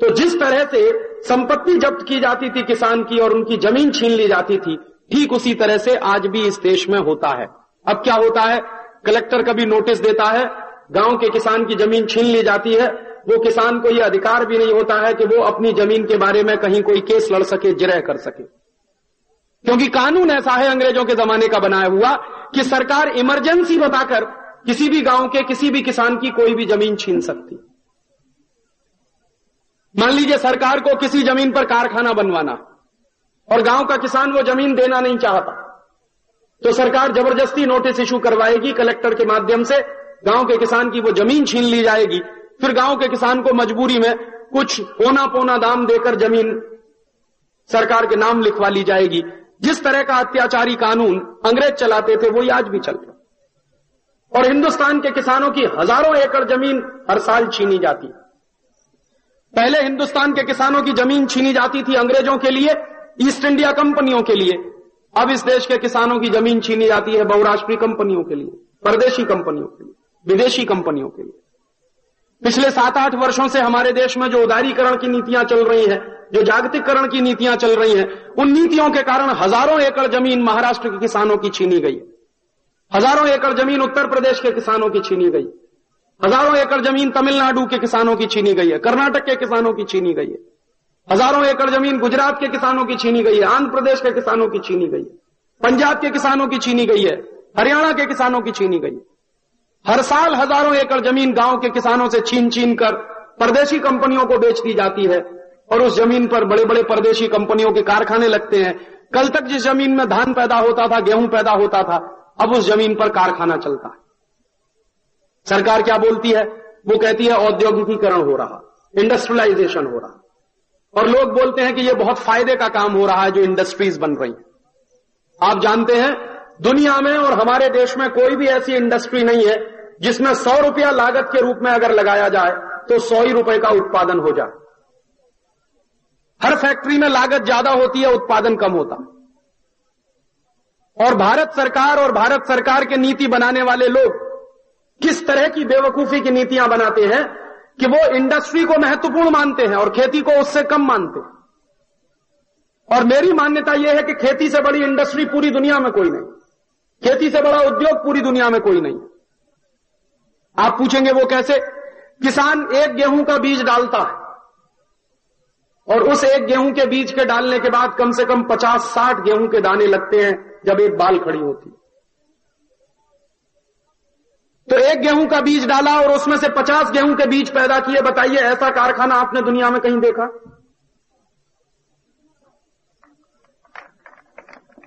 तो जिस तरह से संपत्ति जब्त की जाती थी किसान की और उनकी ज़मीन छीन ली जाती थी, ठीक उसी तरह से आज भी इस देश में होता है। अब क्या होता है? कलेक्टर कभी नोटिस देता है, गाँव के किसान की ज़मीन छीन ली जाती है। वो किसान को यह अधिकार भी नहीं होता है कि वो अपनी ज़मीन के बारे में कहीं कोई केस लड़ सके, जिरह कर सके। क्योंकि कानून ऐसा है, अंग्रेज़ों के जमाने का बनाया हुआ, कि सरकार इमरजेंसी बताकर किसी भी गाँव के किसी भी किसान की कोई भी ज़मीन छीन सकती। मान लीजिए सरकार को किसी ज़मीन पर कारखाना बनवाना और गाँव का किसान वो ज़मीन देना नहीं चाहता तो सरकार ज़बरदस्ती नोटिस इशू करवाएगी कलेक्टर के माध्यम से, गाँव के किसान की वो ज़मीन छीन ली जाएगी, फिर गाँव के किसान को मजबूरी में कुछ पोना पोना दाम देकर ज़मीन सरकार के नाम लिखवा ली जाएगी। जिस तरह का अत्याचारी कानून अंग्रेज़ चलाते थे, वही आज भी चल रहा और हिंदुस्तान के किसानों की हज़ारों एकड़ ज़मीन हर साल छीनी जाती पहले हिंदुस्तान के किसानों की ज़मीन छीनी जाती थी अंग्रेज़ों के लिए, ईस्ट इंडिया कंपनियों के लिए। अब इस देश के किसानों की ज़मीन छीनी जाती है बहुराष्ट्रीय कंपनियों के लिए, परदेशी कंपनियों के लिए, विदेशी कंपनियों के लिए। पिछले सात आठ वर्षों से हमारे देश में जो उदारीकरण की नीतियाँ चल रही हैं, जो जागतिकरण की नीतियाँ चल रही हैं, उन नीतियों के कारण हज़ारों एकड़ ज़मीन महाराष्ट्र के किसानों की छीनी गई। हज़ारों एकड़ ज़मीन उत्तर प्रदेश के किसानों की छीनी गई। हज़ारों एकड़ ज़मीन तमिलनाडु के किसानों की छीनी गई है, कर्नाटक के किसानों की छीनी गई है, हज़ारों एकड़ ज़मीन गुजरात के किसानों की छीनी गई है, आंध्र प्रदेश के किसानों की छीनी गई है, पंजाब के किसानों की छीनी गई है, हरियाणा के किसानों की छीनी गई है। हर साल हज़ारों एकड़ ज़मीन गाँव के किसानों से छीन छीन कर परदेशी कंपनियों को बेच दी जाती है और उस ज़मीन पर बड़े बड़े परदेशी कंपनियों के कारखाने लगते हैं। कल तक जिस ज़मीन में धान पैदा होता था, गेहूँ पैदा होता था, अब उस ज़मीन पर कारखाना चलता है। सरकार क्या बोलती है? वो कहती है, औद्योगिकीकरण हो रहा इंडस्ट्रियलाइजेशन हो रहा। और लोग बोलते हैं कि ये बहुत फ़ायदे का काम हो रहा है जो इंडस्ट्रीज़ बन रही हैं। आप जानते हैं, दुनिया में और हमारे देश में कोई भी ऐसी इंडस्ट्री नहीं है, जिसमें सौ रुपया लागत के रूप में अगर लगाया जाए तो सौ ही रुपए का उत्पादन हो जाए। हर फैक्ट्री में लागत ज़्यादा होती है, उत्पादन कम होता। और भारत सरकार और भारत सरकार के नीति बनाने वाले लोग किस तरह की बेवकूफ़ी की नीतियाँ बनाते हैं कि वो इंडस्ट्री को महत्वपूर्ण मानते हैं और खेती को उससे कम मानते हैं? और मेरी मान्यता यह है कि खेती से बड़ी इंडस्ट्री पूरी दुनिया में कोई नहीं। खेती से बड़ा उद्योग पूरी दुनिया में कोई नहीं। आप पूछेंगे वो कैसे? किसान एक गेहूँ का बीज डालता है और उस एक गेहूँ के बीज के डालने के बाद कम से कम 50-60 गेहूँ के दाने लगते हैं जब एक बाल खड़ी होती तो एक गेहूँ का बीज डाला और उसमें से 50 गेहूँ के बीज पैदा किए, बताइए, ऐसा कारखाना आपने दुनिया में कहीं देखा?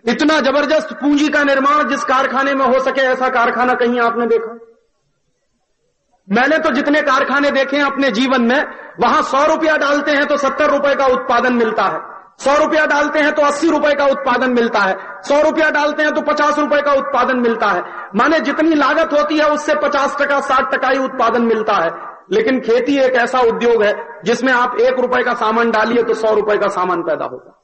इतना ज़बरदस्त पूंजी का निर्माण जिस कारखाने में हो सके, ऐसा कारखाना कहीं आपने देखा? मैंने तो जितने कारखाने देखे हैं अपने जीवन में, वहाँ सौ रुपया डालते हैं तो सत्तर रुपए का उत्पादन मिलता है। सौ रुपया डालते हैं तो अस्सी रुपए का उत्पादन मिलता है। सौ रुपया डालते हैं तो पचास रुपए का उत्पादन मिलता है। माने जितनी लागत होती है, उससे पचास टका, साठ टका ही उत्पादन मिलता है। लेकिन खेती एक ऐसा उद्योग है, जिसमें आप एक रुपए का सामान डालिए तो सौ रुपए का सामान पैदा होगा।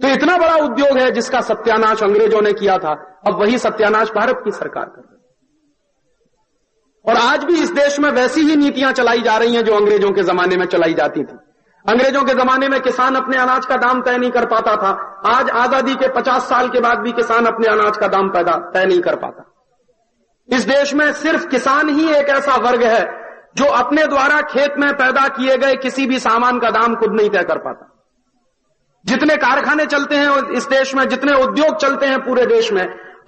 तो इतना बड़ा उद्योग है जिसका सत्यानाश अंग्रेज़ों ने किया था। अब वही सत्यानाश भारत की सरकार कर रही और आज भी इस देश में वैसी ही नीतियाँ चलाई जा रही हैं जो अंग्रेज़ों के जमाने में चलाई जाती थी। अंग्रेज़ों के जमाने में किसान अपने अनाज का दाम तय नहीं कर पाता था। आज आज़ादी के 50 साल के बाद भी किसान अपने अनाज का दाम पैदा तय नहीं कर पाता। इस देश में सिर्फ़ किसान ही एक ऐसा वर्ग है, जो अपने द्वारा खेत में पैदा किए गए किसी भी सामान का दाम खुद नहीं तय कर पाता। जितने कारखाने चलते हैं इस देश में, जितने उद्योग चलते हैं पूरे देश में,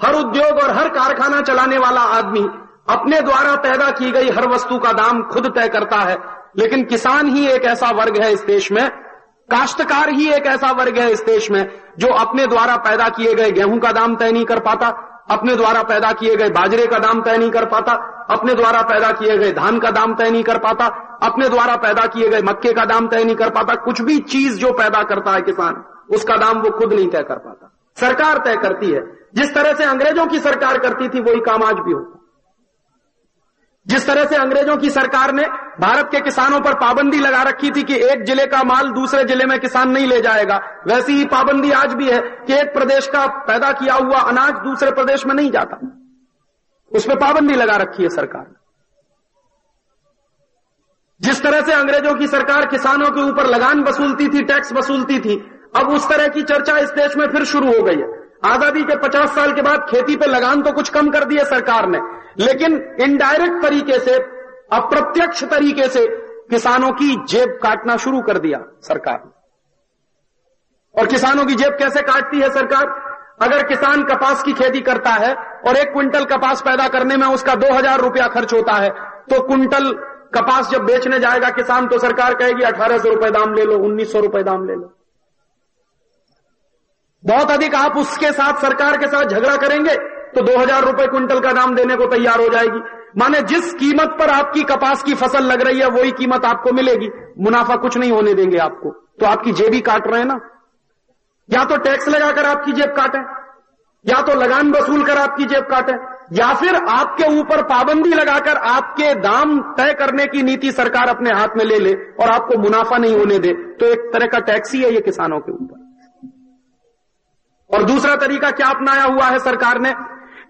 हर उद्योग और हर कारखाना चलाने वाला आदमी अपने द्वारा पैदा की गई हर वस्तु का दाम खुद तय करता है। लेकिन किसान ही एक ऐसा वर्ग है इस देश में, काश्तकार ही एक ऐसा वर्ग है इस देश में, जो अपने द्वारा पैदा किए गए गेहूँ का दाम तय नहीं कर पाता, अपने द्वारा पैदा किए गए बाजरे का दाम तय नहीं कर पाता, अपने द्वारा पैदा किए गए धान का दाम तय नहीं कर पाता, अपने द्वारा पैदा किए गए मक्के का दाम तय नहीं कर पाता, कुछ भी चीज़ जो पैदा करता है किसान, उसका दाम वो खुद नहीं तय कर पाता। सरकार तय करती है। जिस तरह से अंग्रेज़ों की सरकार करती थी, वही काम आज भी होता जिस तरह से अंग्रेज़ों की सरकार ने भारत के किसानों पर पाबंदी लगा रखी थी कि एक ज़िले का माल दूसरे ज़िले में किसान नहीं ले जाएगा, वैसी ही पाबंदी आज भी है कि एक प्रदेश का पैदा किया हुआ अनाज दूसरे प्रदेश में नहीं जाता। उस पर पाबंदी लगा रखी है सरकार। ने जिस तरह से अंग्रेज़ों की सरकार किसानों के ऊपर लगान वसूलती थी, टैक्स वसूलती थी, अब उस तरह की चर्चा इस देश में फिर शुरू हो गई है। आज़ादी के 50 साल के बाद खेती पे लगान तो कुछ कम कर दिए सरकार ने। लेकिन इनडायरेक्ट तरीके से, अप्रत्यक्ष तरीके से किसानों की जेब काटना शुरू कर दिया सरकार ने। और किसानों की जेब कैसे काटती है सरकार? अगर किसान कपास की खेती करता है और एक क्विंटल कपास पैदा करने में उसका दो हज़ार रुपया खर्च होता है तो क्विंटल कपास जब बेचने जाएगा किसान तो सरकार कहेगी, अठारह सौ रुपए दाम ले लो, उन्नीस सौ रुपए दाम ले लो। बहुत अधिक आप उसके साथ, सरकार के साथ झगड़ा करेंगे तो दो हज़ार रुपए क्विंटल का दाम देने को तैयार हो जाएगी। माने जिस कीमत पर आपकी कपास की फ़सल लग रही है, वही कीमत आपको मिलेगी। मुनाफा कुछ नहीं होने देंगे आपको। तो आपकी जेब ही काट रहे हैं ना। या तो टैक्स लगाकर आपकी जेब काटे, या तो लगान वसूल कर आपकी जेब काटे, या फिर आपके ऊपर पाबंदी लगाकर आपके दाम तय करने की नीति सरकार अपने हाथ में ले ले और आपको मुनाफा नहीं होने दे। तो एक तरह का टैक्स ही है ये किसानों के ऊपर। और दूसरा तरीका क्या अपनाया हुआ है सरकार ने?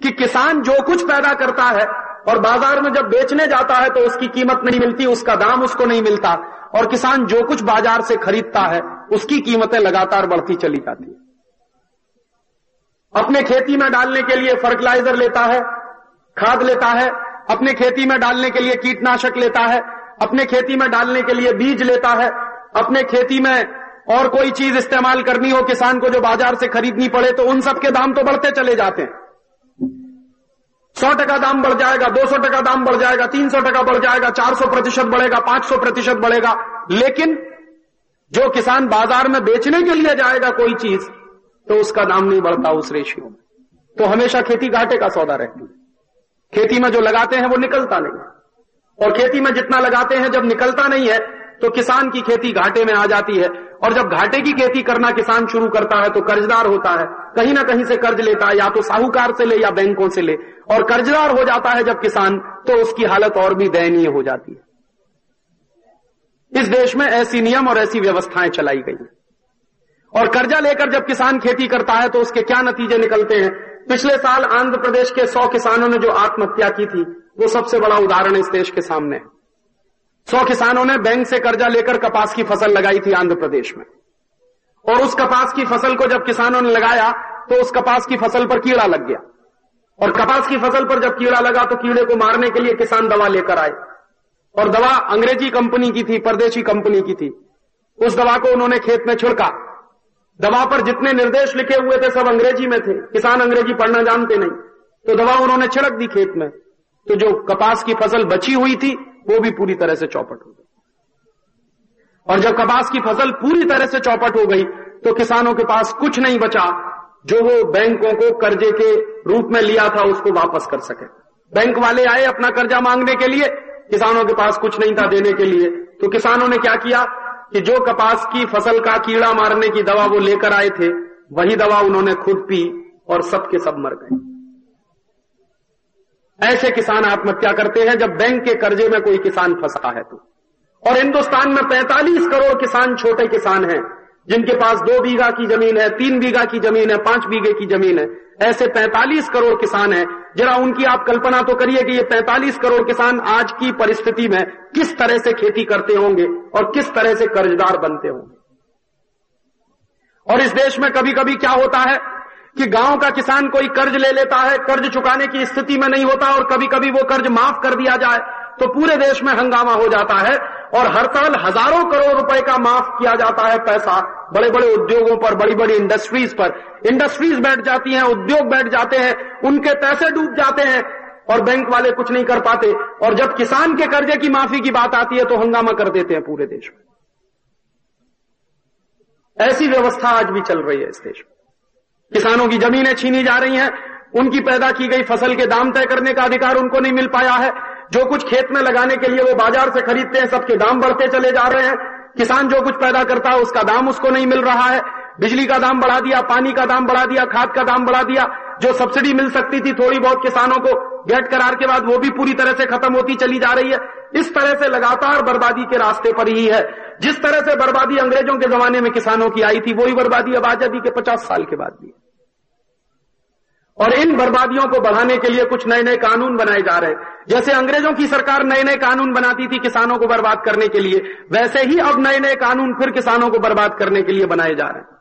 कि किसान जो कुछ पैदा करता है और बाज़ार में जब बेचने जाता है तो उसकी कीमत नहीं मिलती, उसका दाम उसको नहीं मिलता और किसान जो कुछ बाज़ार से खरीदता है, उसकी कीमतें लगातार बढ़ती चली जाती है। अपने खेती में डालने के लिए फर्टिलाइज़र लेता है, खाद लेता है, अपने खेती में डालने के लिए कीटनाशक लेता है, अपने खेती में डालने के लिए बीज लेता है, अपने खेती में और कोई चीज़ इस्तेमाल करनी हो किसान को जो बाज़ार से खरीदनी पड़े तो उन सबके दाम तो बढ़ते चले जाते हैं। सौ टका दाम बढ़ जाएगा, दो सौ टका दाम बढ़ जाएगा, तीन सौ टका बढ़ जाएगा, चार सौ प्रतिशत बढ़ेगा, पाँच सौ प्रतिशत बढ़ेगा। लेकिन जो किसान बाज़ार में बेचने के लिए जाएगा कोई चीज़ तो उसका दाम नहीं बढ़ता उस रेशियो में। तो हमेशा खेती घाटे का सौदा रहती है। खेती में जो लगाते हैं वो निकलता नहीं और खेती में जितना लगाते हैं, जब निकलता नहीं है तो किसान की खेती घाटे में आ जाती है। और जब घाटे की खेती करना किसान शुरू करता है तो कर्जदार होता है। कहीं ना कहीं से कर्ज लेता है, या तो साहूकार से ले, या बैंकों से ले। और कर्जदार हो जाता है जब किसान तो उसकी हालत और भी दयनीय हो जाती है। इस देश में ऐसी नियम और ऐसी व्यवस्थाएँ चलाई गई और कर्जा लेकर जब किसान खेती करता है तो उसके क्या नतीजे निकलते हैं? पिछले साल आंध्र प्रदेश के सौ किसानों ने जो आत्महत्या की थी, वो सबसे बड़ा उदाहरण इस देश के सामने है। सौ किसानों ने बैंक से कर्जा लेकर कपास की फ़सल लगाई थी आंध्र प्रदेश में। और उस कपास की फ़सल को जब किसानों ने लगाया तो उस कपास की फ़सल पर कीड़ा लग गया। और कपास की फ़सल पर जब कीड़ा लगा तो कीड़े को मारने के लिए किसान दवा लेकर आए। और दवा अंग्रेज़ी कंपनी की थी, परदेशी कंपनी की थी। उस दवा को उन्होंने खेत में छिड़का। दवा पर जितने निर्देश लिखे हुए थे, सब अंग्रेज़ी में थे। किसान अंग्रेज़ी पढ़ना जानते नहीं। तो दवा उन्होंने छिड़क दी खेत में। तो जो कपास की फ़सल बची हुई थी वो भी पूरी तरह से चौपट हो गई। और जब कपास की फ़सल पूरी तरह से चौपट हो गई तो किसानों के पास कुछ नहीं बचा, जो वो बैंकों को कर्जे के रूप में लिया था, उसको वापस कर सके। बैंक वाले आए अपना कर्जा मांगने के लिए, किसानों के पास कुछ नहीं था देने के लिए। तो किसानों ने क्या किया कि जो कपास की फ़सल का कीड़ा मारने की दवा वो लेकर आए थे, वही दवा उन्होंने खुद पी और सबके सब मर गए। ऐसे किसान आत्महत्या करते हैं जब बैंक के कर्जे में कोई किसान फंसा है तो। और हिंदुस्तान में 45 करोड़ किसान, छोटे किसान हैं, जिनके पास दो बीघा की ज़मीन है, तीन बीघा की ज़मीन है, पाँच बीघे की ज़मीन है। ऐसे 45 करोड़ किसान हैं। जरा उनकी आप कल्पना तो करिए कि ये 45 करोड़ किसान आज की परिस्थिति में किस तरह से खेती करते होंगे और किस तरह से कर्जदार बनते होंगे। और इस देश में कभी कभी क्या होता है? कि गाँव का किसान कोई कर्ज ले लेता है, कर्ज चुकाने की स्थिति में नहीं होता और कभी कभी वो कर्ज माफ़ कर दिया जाए तो पूरे देश में हंगामा हो जाता है और हर साल हज़ारों करोड़ रुपए का माफ़ किया जाता है पैसा बड़े बड़े उद्योगों पर बड़ी बड़ी इंडस्ट्रीज़ पर। इंडस्ट्रीज़ बैठ जाती हैं, उद्योग बैठ जाते हैं, उनके पैसे डूब जाते हैं और बैंक वाले कुछ नहीं कर पाते। और जब किसान के कर्जे की माफ़ी की बात आती है तो हंगामा कर देते हैं पूरे देश में। ऐसी व्यवस्था आज भी चल रही है इस देश में। किसानों की जमीनें छीनी जा रही हैं, उनकी पैदा की गई फ़सल के दाम तय करने का अधिकार उनको नहीं मिल पाया है। जो कुछ खेत में लगाने के लिए वो बाज़ार से खरीदते हैं, सबके दाम बढ़ते चले जा रहे हैं। किसान जो कुछ पैदा करता है, उसका दाम उसको नहीं मिल रहा है। बिजली का दाम बढ़ा दिया, पानी का दाम बढ़ा दिया, खाद का दाम बढ़ा दिया, जो सब्सिडी मिल सकती थी थोड़ी बहुत किसानों को गेट करार के बाद वो भी पूरी तरह से खत्म होती चली जा रही है। इस तरह से लगातार बर्बादी के रास्ते पर ही है। जिस तरह से बर्बादी अंग्रेज़ों के जमाने में किसानों की आई थी, वही बर्बादी अब आज़ादी के पचास साल के बाद भी और इन बर्बादियों को बढ़ाने के लिए कुछ नए नए कानून बनाए जा रहे हैं। जैसे अंग्रेज़ों की सरकार नए नए कानून बनाती थी किसानों को बर्बाद करने के लिए, वैसे ही अब नए नए कानून फिर किसानों को बर्बाद करने के लिए बनाए जा रहे हैं।